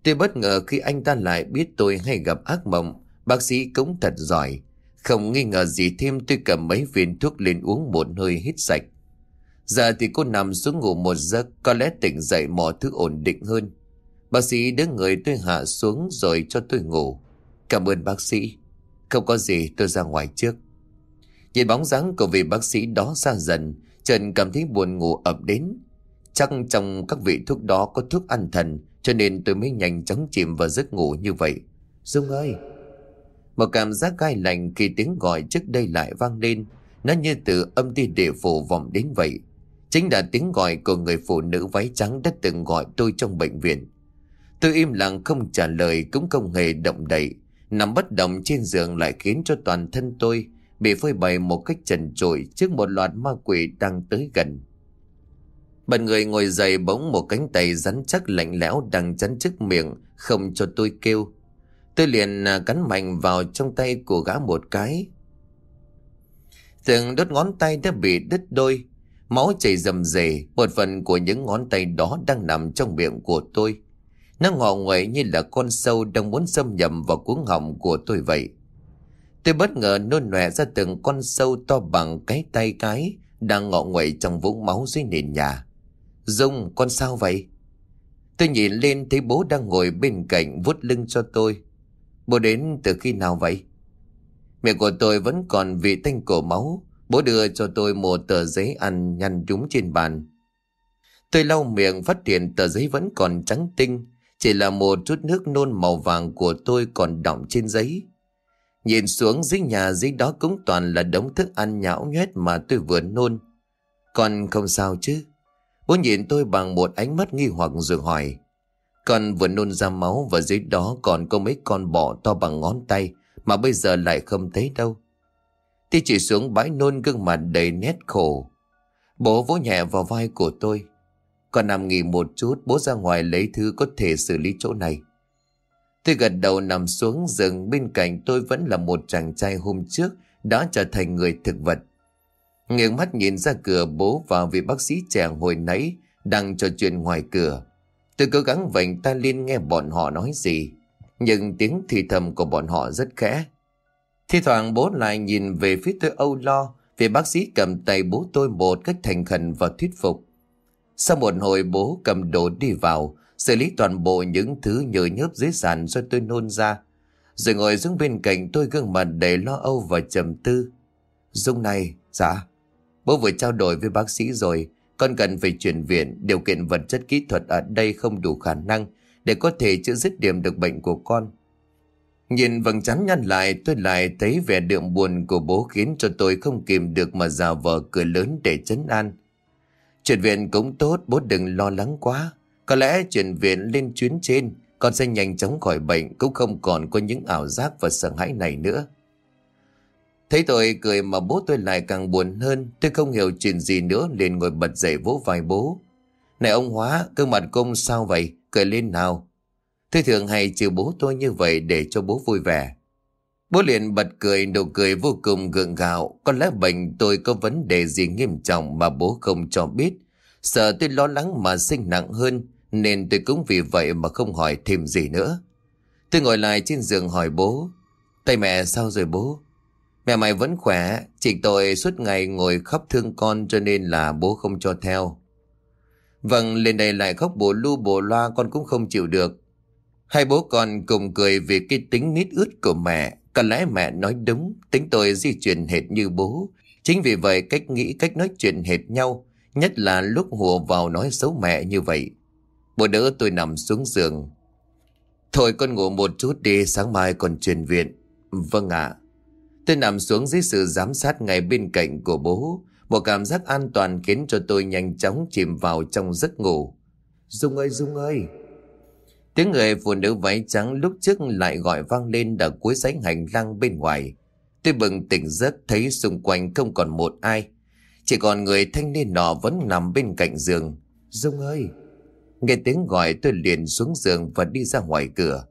Tôi bất ngờ khi anh ta lại biết tôi hay gặp ác mộng, bác sĩ cũng thật giỏi. Không nghi ngờ gì thêm tôi cầm mấy viên thuốc lên uống một hơi hít sạch. Giờ thì cô nằm xuống ngủ một giấc, có lẽ tỉnh dậy mọi thứ ổn định hơn. Bác sĩ đứng người tôi hạ xuống rồi cho tôi ngủ. Cảm ơn bác sĩ. Không có gì tôi ra ngoài trước. Nhìn bóng dáng của vị bác sĩ đó xa dần, Trần cảm thấy buồn ngủ ập đến. Chắc trong các vị thuốc đó có thuốc an thần, cho nên tôi mới nhanh chóng chìm vào giấc ngủ như vậy. Dung ơi! Một cảm giác gai lạnh khi tiếng gọi trước đây lại vang lên. Nó như từ âm ti địa phủ vọng đến vậy. Chính là tiếng gọi của người phụ nữ váy trắng đã từng gọi tôi trong bệnh viện. Tôi im lặng không trả lời, cũng không hề động đậy. Nằm bất động trên giường lại khiến cho toàn thân tôi bị phơi bày một cách trần trụi trước một loạt ma quỷ đang tới gần. Bật người ngồi dậy bỗng một cánh tay rắn chắc lạnh lẽo đang chắn trước miệng, không cho tôi kêu. Tôi liền à, cắn mạnh vào trong tay của gã một cái. Từng đốt ngón tay đã bị đứt đôi. Máu chảy rầm rề, một phần của những ngón tay đó đang nằm trong miệng của tôi. Nó ngọ nguậy như là con sâu đang muốn xâm nhập vào cuống họng của tôi vậy. Tôi bất ngờ nôn nòe ra từng con sâu to bằng cái tay cái đang ngọ nguậy trong vũng máu dưới nền nhà. Dung, con sao vậy? Tôi nhìn lên thấy bố đang ngồi bên cạnh vuốt lưng cho tôi. Bố đến từ khi nào vậy? mẹ của tôi vẫn còn vị tanh cổ máu. Bố đưa cho tôi một tờ giấy ăn nhăn trúng trên bàn. Tôi lau miệng phát hiện tờ giấy vẫn còn trắng tinh. Chỉ là một chút nước nôn màu vàng của tôi còn đọng trên giấy. Nhìn xuống dưới nhà, dưới đó cũng toàn là đống thức ăn nhão nhét mà tôi vừa nôn. Con không sao chứ? Bố nhìn tôi bằng một ánh mắt nghi hoặc rồi hỏi. Con vừa nôn ra máu và dưới đó còn có mấy con bọ to bằng ngón tay mà bây giờ lại không thấy đâu. tôi chỉ xuống bãi nôn gương mặt đầy nét khổ. Bố vỗ nhẹ vào vai của tôi. Con nằm nghỉ một chút, bố ra ngoài lấy thứ có thể xử lý chỗ này. Tôi gật đầu nằm xuống giường, bên cạnh tôi vẫn là một chàng trai hôm trước đã trở thành người thực vật. Nghiêng mắt nhìn ra cửa, bố và vị bác sĩ trẻ hồi nãy đang trò chuyện ngoài cửa. Tôi cố gắng vành ta lên nghe bọn họ nói gì, nhưng tiếng thì thầm của bọn họ rất khẽ. Thì thoảng bố lại nhìn về phía tôi âu lo, vì bác sĩ cầm tay bố tôi một cách thành khẩn và thuyết phục. Sau một hồi bố cầm đồ đi vào, xử lý toàn bộ những thứ nhớ nhớp dưới sàn cho tôi nôn ra. Rồi ngồi xuống bên cạnh tôi gương mặt đầy lo âu và trầm tư. Dung này, dạ. Bố vừa trao đổi với bác sĩ rồi, con cần phải chuyển viện, điều kiện vật chất kỹ thuật ở đây không đủ khả năng để có thể chữa dứt điểm được bệnh của con. Nhìn vầng trán nhăn lại tôi lại thấy vẻ đượm buồn của bố khiến cho tôi không kìm được mà giả vờ cười lớn để chấn an. Chuyển viện cũng tốt, bố đừng lo lắng quá. Có lẽ chuyển viện lên chuyến trên, con sẽ nhanh chóng khỏi bệnh, cũng không còn có những ảo giác và sợ hãi này nữa. Thấy tôi cười mà bố tôi lại càng buồn hơn, tôi không hiểu chuyện gì nữa liền ngồi bật dậy vỗ vai bố. Này ông Hóa, cơ mặt công sao vậy? Cười lên nào. Tôi thường hay chiều bố tôi như vậy để cho bố vui vẻ. Bố liền bật cười nụ cười vô cùng gượng gạo. Có lẽ bệnh tôi có vấn đề gì nghiêm trọng mà bố không cho biết. Sợ tôi lo lắng mà sinh nặng hơn nên tôi cũng vì vậy mà không hỏi thêm gì nữa. Tôi ngồi lại trên giường hỏi bố Tay mẹ sao rồi bố Mẹ mày vẫn khỏe Chỉ tôi suốt ngày ngồi khóc thương con Cho nên là bố không cho theo. Vâng lên đây lại khóc bồ lu bồ loa, Con cũng không chịu được. Hai bố con cùng cười vì cái tính nít ướt của mẹ. Có lẽ mẹ nói đúng, Tính tôi di chuyển hệt như bố. Chính vì vậy cách nghĩ, cách nói chuyện hệt nhau, Nhất là lúc hùa vào nói xấu mẹ như vậy. Bố đỡ tôi nằm xuống giường. Thôi con ngủ một chút đi, Sáng mai còn truyền viện. Vâng ạ. Tôi nằm xuống dưới sự giám sát ngay bên cạnh của bố Một cảm giác an toàn khiến cho tôi nhanh chóng chìm vào trong giấc ngủ Dung ơi Dung ơi Tiếng người phụ nữ váy trắng lúc trước lại gọi vang lên ở cuối sánh hành lang bên ngoài. Tôi bừng tỉnh giấc thấy xung quanh không còn một ai. Chỉ còn người thanh niên nọ vẫn nằm bên cạnh giường. Dung ơi! Nghe tiếng gọi tôi liền xuống giường và đi ra ngoài cửa.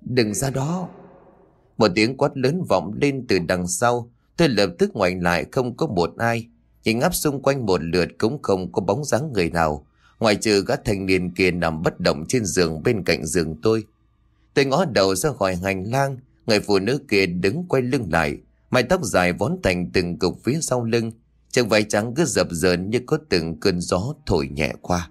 Đừng ra đó! Một tiếng quát lớn vọng lên từ đằng sau. Tôi lập tức ngoảnh lại, không có một ai. Nhìn ngắp xung quanh một lượt cũng không có bóng dáng người nào. Ngoài trừ các thanh niên kia nằm bất động trên giường bên cạnh giường tôi. Tôi ngó đầu ra khỏi hành lang. Người phụ nữ kia đứng quay lưng lại. Mái tóc dài vón thành từng cục phía sau lưng. Chân váy trắng cứ dập dờn như có từng cơn gió thổi nhẹ qua.